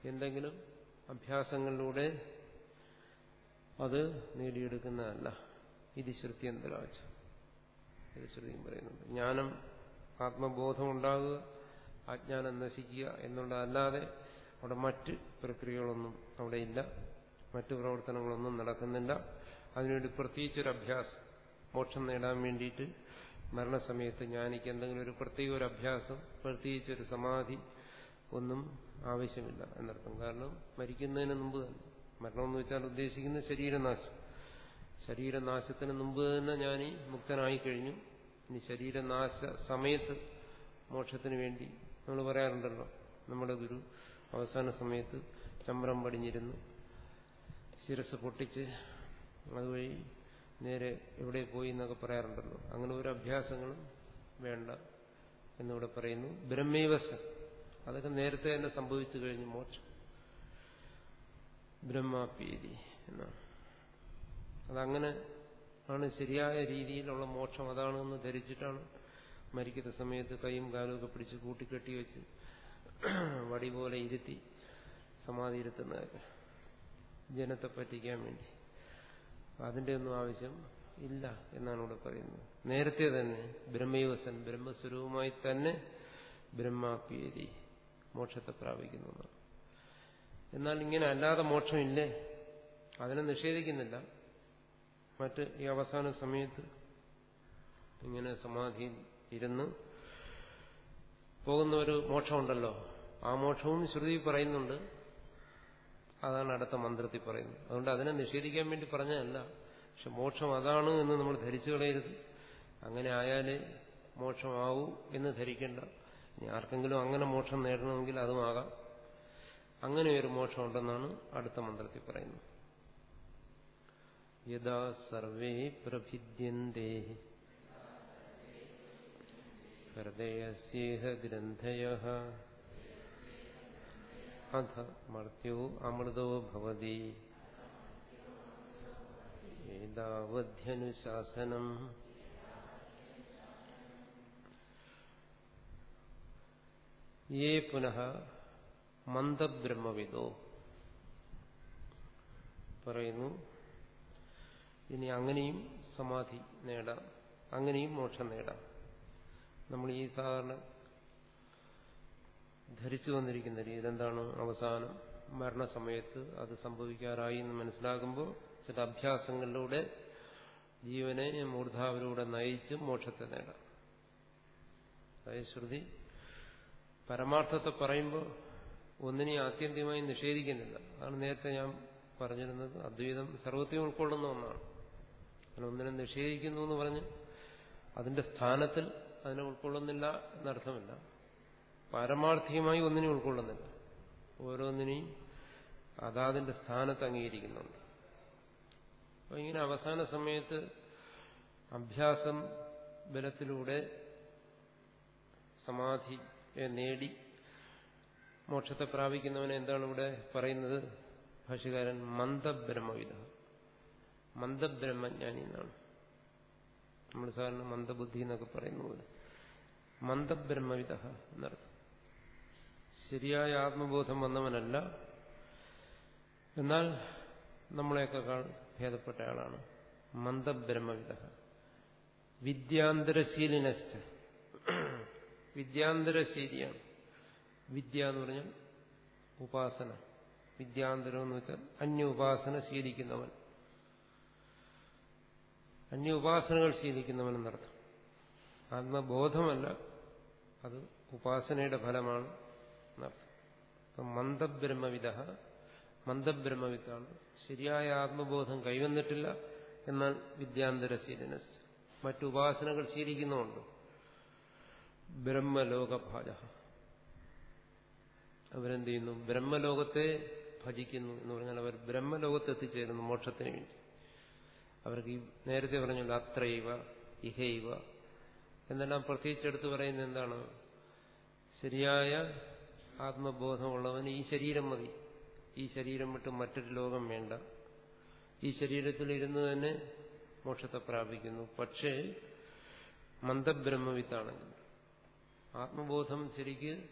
എന്തെങ്കിലും അഭ്യാസങ്ങളിലൂടെ അത് നേടിയെടുക്കുന്നതല്ല. ഇത് ശ്രുത്യന്തരാച്ച ഇത് ശ്രുതിയും പറയുന്നുണ്ട്. ജ്ഞാനം ആത്മബോധം ഉണ്ടാകുക അജ്ഞാനം നശിക്കുക എന്നുള്ളതല്ലാതെ അവിടെ മറ്റ് പ്രക്രിയകളൊന്നും അവിടെ ഇല്ല മറ്റു പ്രവർത്തനങ്ങളൊന്നും നടക്കുന്നില്ല. അതിനുവേണ്ടി പ്രത്യേകിച്ചൊരു അഭ്യാസം മോക്ഷം നേടാൻ വേണ്ടിയിട്ട് മരണസമയത്ത് ജ്ഞാനിക്ക് എന്തെങ്കിലും ഒരു പ്രത്യേക ഒരു അഭ്യാസം പ്രത്യേകിച്ച് ഒരു സമാധി ഒന്നും ആവശ്യമില്ല എന്നർത്ഥം. കാരണം മരിക്കുന്നതിന് മുമ്പ് തന്നെ. മരണമെന്ന് വെച്ചാൽ ഉദ്ദേശിക്കുന്ന ശരീരനാശം. ശരീരനാശത്തിന് മുമ്പ് തന്നെ ഞാൻ മുക്തനായി കഴിഞ്ഞു. ഇനി ശരീരനാശ സമയത്ത് മോക്ഷത്തിന് വേണ്ടി നമ്മൾ പറയാറുണ്ടല്ലോ. നമ്മുടെ ഗുരു അവസാന സമയത്ത് ചമ്രം പടിഞ്ഞിരുന്നു ശിരസ് പൊട്ടിച്ച് അതുവഴി നേരെ എവിടെ പോയി എന്നൊക്കെ പറയാറുണ്ടല്ലോ. അങ്ങനെ ഒരു അഭ്യാസങ്ങളും വേണ്ട എന്നിവിടെ പറയുന്നു ബ്രഹ്മൈവസ അതൊക്കെ നേരത്തെ തന്നെ സംഭവിച്ചു കഴിഞ്ഞു മോക്ഷം. ബ്രഹ്മാപ്രീതി എന്നാണ്. അതങ്ങനെ ആണ് ശരിയായ രീതിയിലുള്ള മോക്ഷം അതാണെന്ന് ധരിച്ചിട്ടാണ് മരിക്കുന്ന സമയത്ത് കൈയും കാലും ഒക്കെ പിടിച്ച് കൂട്ടിക്കെട്ടി വെച്ച് വടി പോലെ ഇരുത്തി സമാധി ഇരുത്തുന്നതൊക്കെ ജനത്തെ പറ്റിക്കാൻ വേണ്ടി. അതിന്റെ ഒന്നും ആവശ്യം ഇല്ല എന്നാണ് ഇവിടെ പറയുന്നത്. നേരത്തെ തന്നെ ബ്രഹ്മയോസൻ ബ്രഹ്മസ്വരൂപമായി തന്നെ ബ്രഹ്മാപ്യേരി മോക്ഷത്തെ പ്രാപിക്കുന്നു എന്നാൽ ഇങ്ങനെ അല്ലാതെ മോക്ഷമില്ലേ? അതിനെ നിഷേധിക്കുന്നില്ല. മറ്റ് ഈ അവസാന സമയത്ത് ഇങ്ങനെ സമാധിയിൽ ഇരുന്ന് പോകുന്ന ഒരു മോക്ഷമുണ്ടല്ലോ. ആ മോക്ഷവും ശ്രുതി പറയുന്നുണ്ട്. അതാണ് അടുത്ത മന്ത്രത്തിൽ പറയുന്നത്. അതുകൊണ്ട് അതിനെ നിഷേധിക്കാൻ വേണ്ടി പറഞ്ഞതല്ല. പക്ഷെ മോക്ഷം അതാണ് എന്ന് നമ്മൾ ധരിച്ചു കളയരുത്. അങ്ങനെ ആയാലേ മോക്ഷമാവൂ എന്ന് ധരിക്കേണ്ട. ഇനി ആർക്കെങ്കിലും അങ്ങനെ മോക്ഷം നേടണമെങ്കിൽ അതുമാകാം അങ്ങനെ ഒരു മോക്ഷമുണ്ടെന്നാണ് അടുത്ത മന്ത്രത്തിൽ പറയുന്നത്. യഥാ സർവേ പ്രഭിദ്യന്തേ. ഹൃദയസ്യേഹ ഗ്രന്ഥയ. അധ മർത്യോ അമൃതോ ഭവതി ഏതാവധ്യനുശാസനം യേ പുനഃ മന്ദബ്രഹ്മവിദോ പറയുന്നു ഇനി അങ്ങനെയും സമാധി നേടാം അങ്ങനെയും മോക്ഷം നേടാം. നമ്മൾ ഈ സാധാരണ ധരിച്ചു വന്നിരിക്കുന്ന രീതി. എന്താണ് അവസാനം മരണസമയത്ത് അത് സംഭവിക്കാറായി എന്ന് മനസ്സിലാകുമ്പോൾ ചില അഭ്യാസങ്ങളിലൂടെ ജീവനെ മൂർധാവിലൂടെ നയിച്ച് മോക്ഷത്തെ നേടാം. അതായത് ശ്രുതി പരമാർത്ഥത്തെ പറയുമ്പോൾ ഒന്നിനെ ആത്യന്തികമായി നിഷേധിക്കുന്നില്ല. അതാണ് നേരത്തെ ഞാൻ പറഞ്ഞിരുന്നത്. അദ്വൈതം സർവത്തെയും ഉൾക്കൊള്ളുന്ന ഒന്നാണ്. അങ്ങനെ ഒന്നിനെ നിഷേധിക്കുന്നു എന്ന് പറഞ്ഞ് അതിന്റെ സ്ഥാനത്തിൽ അതിനെ ഉൾക്കൊള്ളുന്നില്ല എന്നർത്ഥമില്ല. പാരമാർത്ഥികമായി ഒന്നിനെയും ഉൾക്കൊള്ളുന്നില്ല. ഓരോന്നിനെയും അതാതിന്റെ സ്ഥാനത്ത് അംഗീകരിക്കുന്നുണ്ട്. അപ്പൊ ഇങ്ങനെ അവസാന സമയത്ത് അഭ്യാസം ബലത്തിലൂടെ സമാധിയെ നേടി മോക്ഷത്തെ പ്രാപിക്കുന്നവനെ എന്താണ് ഇവിടെ പറയുന്നത്? ഭാഷകാരൻ മന്ദബ്രഹ്മവിധ മന്ദബ്രഹ്മജ്ഞാനി എന്നാണ്. നമ്മൾ സാധാരണ മന്ദബുദ്ധി എന്നൊക്കെ പറയുന്നത് മന്ദബ്രഹ്മവിധ എന്നർത്ഥം. ശരിയായ ആത്മബോധം വന്നവനല്ല. എന്നാൽ നമ്മളെയൊക്കെ ഭേദപ്പെട്ട ആളാണ്. മന്ദബ്രഹ്മവിദ. വിദ്യാന്തരശീലിനസ്ഥ. വിദ്യാന്തരശീലിയാണ്. വിദ്യ എന്ന് പറഞ്ഞാൽ ഉപാസന. വിദ്യാന്തരം എന്ന് വെച്ചാൽ അന്യ ഉപാസന ശീലിക്കുന്നവൻ. അന്യ ഉപാസനകൾ ശീലിക്കുന്നവൻ എന്നർത്ഥം. ആത്മബോധമല്ല അത് ഉപാസനയുടെ ഫലമാണ്. മന്ദബ്രഹ്മവിധ മന്ദബ്രഹ്മവിത്താണ്. ശരിയായ ആത്മബോധം കൈവന്നിട്ടില്ല എന്നാൽ വിദ്യാന്തരശീലന മറ്റുപാസനകൾ ശീലിക്കുന്നുമുണ്ട്. ബ്രഹ്മലോകഭാജ. അവരെന്ത് ചെയ്യുന്നു ബ്രഹ്മലോകത്തെ ഭജിക്കുന്നു എന്ന് പറഞ്ഞാൽ അവർ ബ്രഹ്മലോകത്ത് എത്തിച്ചേരുന്നു മോക്ഷത്തിന് വേണ്ടി. അവർക്ക് ഈ നേരത്തെ പറഞ്ഞല്ലോ അത്രൈവ ഇഹൈവ. എന്നെല്ലാം പ്രത്യേകിച്ച് എടുത്തു പറയുന്നത് എന്താണ്? ശരിയായ ആത്മബോധമുള്ളവന് ഈ ശരീരം മതി. ഈ ശരീരം വിട്ട് മറ്റൊരു ലോകം വേണ്ട. ഈ ശരീരത്തിൽ ഇരുന്ന് തന്നെ മോക്ഷത്തെ പ്രാപിക്കുന്നു. പക്ഷേ മന്ദബ്രഹ്മവിത്താണെങ്കിൽ ആത്മബോധം ശരിക്ക്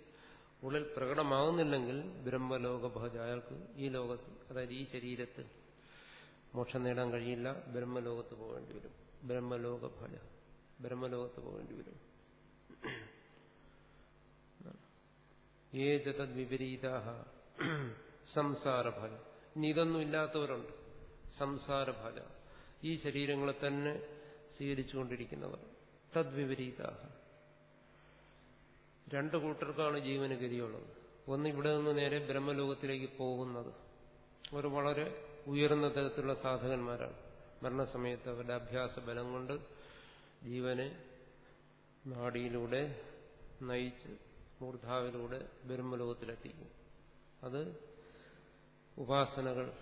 ഉള്ളിൽ പ്രകടമാകുന്നില്ലെങ്കിൽ ബ്രഹ്മലോകഭജ അയാൾക്ക് ഈ ലോകത്ത് അതായത് ഈ ശരീരത്തിൽ മോക്ഷം നേടാൻ കഴിയില്ല. ബ്രഹ്മലോകത്ത് പോകേണ്ടി വരും. ബ്രഹ്മലോകഭജ ബ്രഹ്മലോകത്ത് പോകേണ്ടി വരും. ഏ ചതദ് വിപരീത സംസാരഭജ ഇനി ഇതൊന്നും ഇല്ലാത്തവരുണ്ട്. സംസാരഫല. ഈ ശരീരങ്ങളെ തന്നെ സ്വീകരിച്ചുകൊണ്ടിരിക്കുന്നവർ. തദ്വിപരീത രണ്ട് കൂട്ടർക്കാണ് ജീവന് ഗതിയുള്ളത്. ഒന്ന് ഇവിടെ നിന്ന് നേരെ ബ്രഹ്മലോകത്തിലേക്ക് പോകുന്നത്. അവർ വളരെ ഉയർന്ന തരത്തിലുള്ള സാധകന്മാരാണ്. മരണസമയത്ത് അവരുടെ അഭ്യാസ ബലം കൊണ്ട് ജീവനെ നാടിയിലൂടെ നയിച്ച് മൂർധാവിലൂടെ ബ്രഹ്മലോകത്തിലെത്തിക്കും അത് ഉപാസനകൾ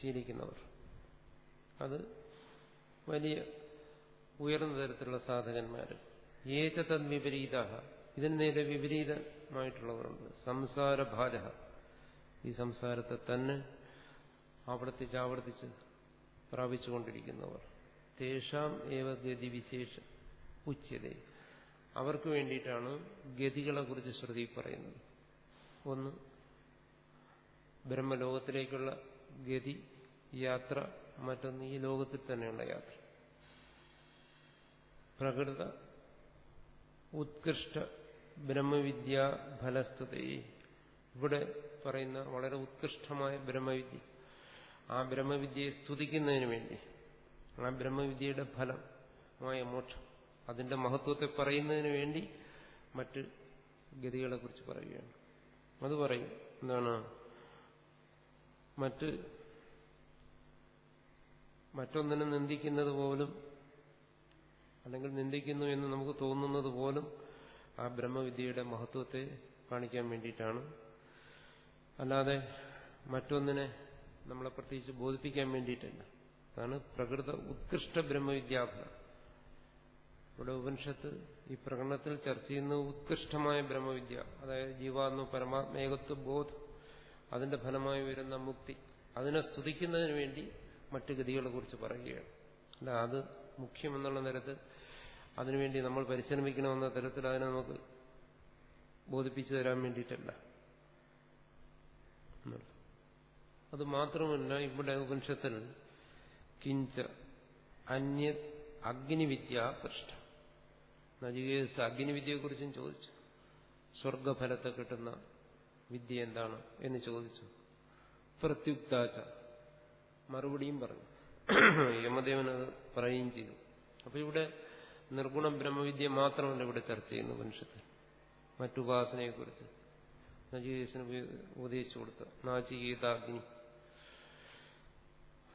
ശീലിക്കുന്നവർ. അത് വലിയ ഉയർന്ന തരത്തിലുള്ള സാധകന്മാർ ഏച തദ്വിപരീത ഇതിന് നേരെ വിപരീതമായിട്ടുള്ളവരുണ്ട്. സംസാരഭാജ ഈ സംസാരത്തെ തന്നെ ആവർത്തിച്ച് ആവർത്തിച്ച് പ്രാപിച്ചുകൊണ്ടിരിക്കുന്നവർ. തേഷാം ഏവ ഗതിവിശേഷ ഉച്ചത അവർക്ക് വേണ്ടിയിട്ടാണ് ഗതികളെ കുറിച്ച് ശ്രുതി പറയുന്നത്. ഒന്ന് ബ്രഹ്മലോകത്തിലേക്കുള്ള ഗതി യാത്ര മറ്റൊന്ന് ഈ ലോകത്തിൽ തന്നെയുള്ള യാത്ര. പ്രകൃത ഉത്കൃഷ്ട ബ്രഹ്മവിദ്യ ഫലസ്തുതയെ ഇവിടെ പറയുന്ന വളരെ ഉത്കൃഷ്ടമായ ബ്രഹ്മവിദ്യ. ആ ബ്രഹ്മവിദ്യയെ സ്തുതിക്കുന്നതിന് വേണ്ടി ആ ബ്രഹ്മവിദ്യയുടെ ഫലമായ മോക്ഷം. അതിന്റെ മഹത്വത്തെ പറയുന്നതിന് വേണ്ടി മറ്റ് ഗതികളെ കുറിച്ച് പറയുകയാണ്. അത് പറയും എന്താണ്? മറ്റ് മറ്റൊന്നിനെ നിന്ദിക്കുന്നത് പോലും അല്ലെങ്കിൽ നിന്ദിക്കുന്നു എന്ന് നമുക്ക് തോന്നുന്നത് പോലും ആ ബ്രഹ്മവിദ്യയുടെ മഹത്വത്തെ കാണിക്കാൻ വേണ്ടിയിട്ടാണ്. അല്ലാതെ മറ്റൊന്നിനെ നമ്മളെ പ്രത്യേകിച്ച് ബോധിപ്പിക്കാൻ വേണ്ടിയിട്ടല്ല. അതാണ് പ്രകൃത ഉത്കൃഷ്ട ബ്രഹ്മവിദ്യാഫലം ഇവിടെ ഉപനിഷത്ത് ഈ പ്രകടനത്തിൽ ചർച്ച ചെയ്യുന്ന ഉത്കൃഷ്ടമായ ബ്രഹ്മവിദ്യ അതായത് ജീവാത്മ പരമാത്മേകത്വ ബോധം അതിന്റെ ഫലമായി വരുന്ന മുക്തി. അതിനെ സ്തുതിക്കുന്നതിന് വേണ്ടി മറ്റു ഗതികളെ കുറിച്ച് പറയുകയാണ്. അല്ല അത് മുഖ്യമെന്നുള്ള തരത്തിൽ അതിനുവേണ്ടി നമ്മൾ പരിശ്രമിക്കണമെന്ന തരത്തിൽ അതിനെ നമുക്ക് ബോധിപ്പിച്ചു തരാൻ വേണ്ടിയിട്ടല്ല. അത് മാത്രമല്ല ഇവിടെ ഉപനിഷത്തിൽ കിഞ്ച അന്യ അഗ്നിവിദ്യ പൃഷ്ഠ. നജികേസ് അഗ്നിവിദ്യയെക്കുറിച്ചും ചോദിച്ചു. സ്വർഗഫലത്തെ കിട്ടുന്ന വിദ്യ എന്താണ് എന്ന് ചോദിച്ചു. പ്രത്യുക്താച്ച മറുപടിയും പറഞ്ഞു. യമദേവനത് പറയുകയും ചെയ്തു. അപ്പൊ ഇവിടെ നിർഗുണ ബ്രഹ്മവിദ്യ മാത്രമല്ല ഇവിടെ ചർച്ച ചെയ്യുന്നു മനുഷ്യത്തിൽ മറ്റുപാസനയെക്കുറിച്ച് നജീകേശന് ഉപദേശിച്ചു കൊടുത്ത. നാചികേതാഗ്നി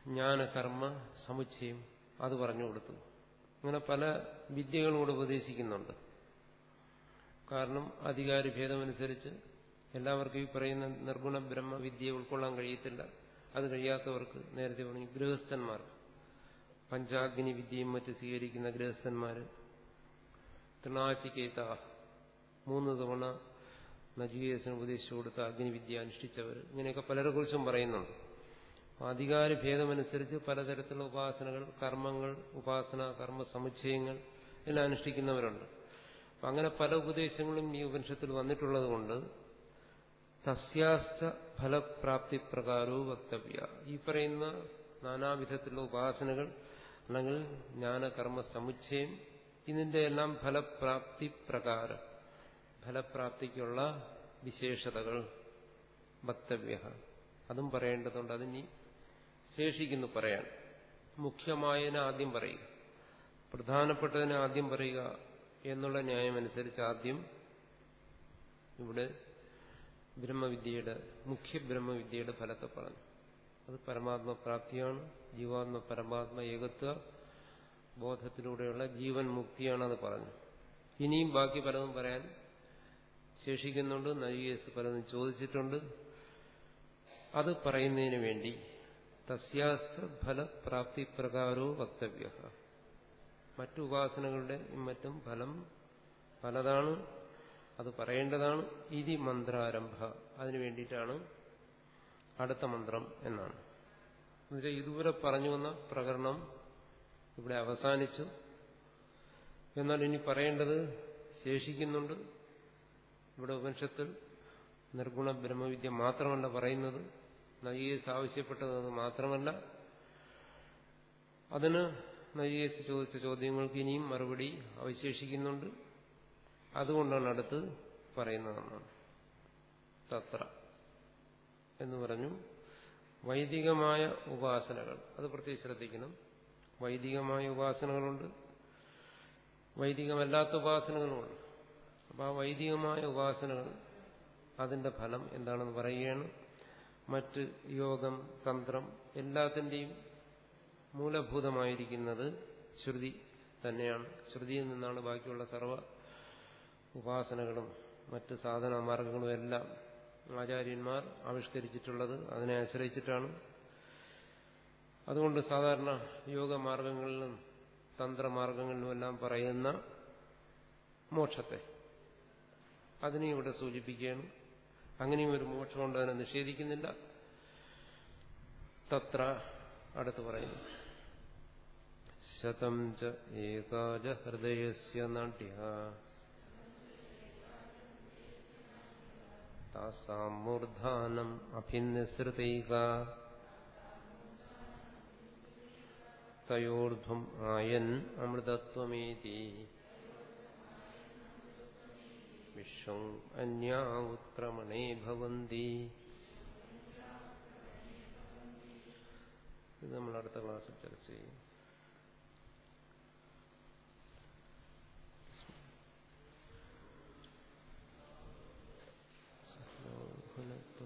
ജ്ഞാനകർമ്മ സമുച്ചയം. അത് പറഞ്ഞു കൊടുത്തു. അങ്ങനെ പല വിദ്യകളോട് ഉപദേശിക്കുന്നുണ്ട്. കാരണം അധികാരി ഭേദമനുസരിച്ച് എല്ലാവർക്കും ഈ പറയുന്ന നിർഗുണ ബ്രഹ്മവിദ്യ ഉൾക്കൊള്ളാൻ കഴിയത്തില്ല. അത് കഴിയാത്തവർക്ക് നേരത്തെ പറഞ്ഞു ഗൃഹസ്ഥന്മാർ പഞ്ചാഗ്നി വിദ്യയും മറ്റ് സ്വീകരിക്കുന്ന ഗൃഹസ്ഥന്മാർ തൃണാചിക്കേത മൂന്ന് തവണ നജീകേസിന് ഉപദേശിച്ചു കൊടുത്ത അഗ്നിവിദ്യ അനുഷ്ഠിച്ചവർ ഇങ്ങനെയൊക്കെ പലരെ കുറിച്ചും പറയുന്നുണ്ട്. അധികാര ഭേദമനുസരിച്ച് പലതരത്തിലുള്ള ഉപാസനകൾ കർമ്മങ്ങൾ ഉപാസന കർമ്മ സമുച്ചയങ്ങൾ എല്ലാം അനുഷ്ഠിക്കുന്നവരുണ്ട്. അപ്പം അങ്ങനെ പല ഉപദേശങ്ങളും ഈ ഉപനിഷത്തിൽ വന്നിട്ടുള്ളത് കൊണ്ട് തസ്യാശ്ച ഫലപ്രാപ്തി പ്രകാരവും വക്തവ്യ. ഈ പറയുന്ന നാനാവിധത്തിലുള്ള ഉപാസനകൾ അല്ലെങ്കിൽ ജ്ഞാനകർമ്മ സമുച്ചയം ഇതിന്റെ എല്ലാം ഫലപ്രാപ്തി പ്രകാരം ഫലപ്രാപ്തിക്കുള്ള വിശേഷതകൾ വക്തവ്യ. അതും പറയേണ്ടതുണ്ട്. അതിനി ശേഷിക്കുന്നു പറയാൻ. മുഖ്യമായതിനെ ആദ്യം പറയുക. പ്രധാനപ്പെട്ടതിനെ ആദ്യം പറയുക എന്നുള്ള ന്യായമനുസരിച്ച് ആദ്യം ഇവിടെ ബ്രഹ്മവിദ്യയുടെ മുഖ്യ ബ്രഹ്മവിദ്യയുടെ ഫലത്തെ പറഞ്ഞു. അത് പരമാത്മപ്രാപ്തിയാണ് ജീവാത്മ പരമാത്മ ഏകത്വ ബോധത്തിലൂടെയുള്ള ജീവൻ മുക്തിയാണ് അത് പറഞ്ഞു. ഇനിയും ബാക്കി പലതും പറയാൻ ശേഷിക്കുന്നുണ്ട്. നവീകേസ് പലതും ചോദിച്ചിട്ടുണ്ട്. അത് പറയുന്നതിന് വേണ്ടി തസ്യാസ്ത്ര ഫലപ്രാപ്തി പ്രകാരോ വക്തവ്യ മറ്റു ഉപാസനകളുടെ മറ്റും ഫലം പലതാണ് അത് പറയേണ്ടതാണ്. ഇതി മന്ത്രാരംഭ. അതിനു വേണ്ടിയിട്ടാണ് അടുത്ത മന്ത്രം എന്നാണ്. എന്നുവെച്ചാൽ ഇതുവരെ പറഞ്ഞു വന്ന പ്രകരണം ഇവിടെ അവസാനിച്ചു. എന്നാൽ ഇനി പറയേണ്ടത് ശേഷിക്കുന്നുണ്ട്. ഇവിടെ ഉപനിഷത്തിൽ നിർഗുണ ബ്രഹ്മവിദ്യ മാത്രമല്ല പറയുന്നത്. നജികേസ് ആവശ്യപ്പെട്ടത് മാത്രമല്ല അതിന് നജികേസ് ചോദിച്ച ചോദ്യങ്ങൾക്ക് ഇനിയും മറുപടി അവശേഷിക്കുന്നുണ്ട്. അതുകൊണ്ടാണ് അടുത്ത് പറയുന്നതെന്നാണ് തത്ര എന്ന് പറഞ്ഞു. വൈദികമായ ഉപാസനകൾ. അത് പ്രത്യേകം ശ്രദ്ധിക്കണം. വൈദികമായ ഉപാസനകളുണ്ട്. വൈദികമല്ലാത്ത ഉപാസനകളുമുണ്ട്. അപ്പോൾ ആ വൈദികമായ ഉപാസനകൾ അതിന്റെ ഫലം എന്താണെന്ന് പറയുകയാണ്. മറ്റ് യോഗം തന്ത്രം എല്ലാത്തിന്റെയും മൂലഭൂതമായിരിക്കുന്നത് ശ്രുതി തന്നെയാണ്. ശ്രുതിയിൽ നിന്നാണ് ബാക്കിയുള്ള സർവ ഉപാസനകളും മറ്റ് സാധനമാർഗങ്ങളും എല്ലാം ആചാര്യന്മാർ ആവിഷ്കരിച്ചിട്ടുള്ളത് അതിനെ ആശ്രയിച്ചിട്ടാണ്. അതുകൊണ്ട് സാധാരണ യോഗമാർഗങ്ങളിലും തന്ത്രമാർഗങ്ങളിലും എല്ലാം പറയുന്ന മോക്ഷത്തെ അതിനെ ഇവിടെ സൂചിപ്പിക്കുകയാണ്. അങ്ങനെയും ഒരു മോക്ഷമുണ്ട് അതിനെ നിഷേധിക്കുന്നില്ല. തത്ര അടുത്ത് പറയുന്നു. ശതം ച ഹൃദയസ്യ നാട്യ ൂർധാനം മൂർധാനം തയോർധം ആയൻ അമൃതത്വമേതി. വിശ്വം അന്യാ ഉത്രമണേ ഭവന്തി ഇത് നമ്മൾ അടുത്ത ക്ലാസ്സിൽ ചർച്ച ചെയ്യും. യജസിനാവീതമസ്തു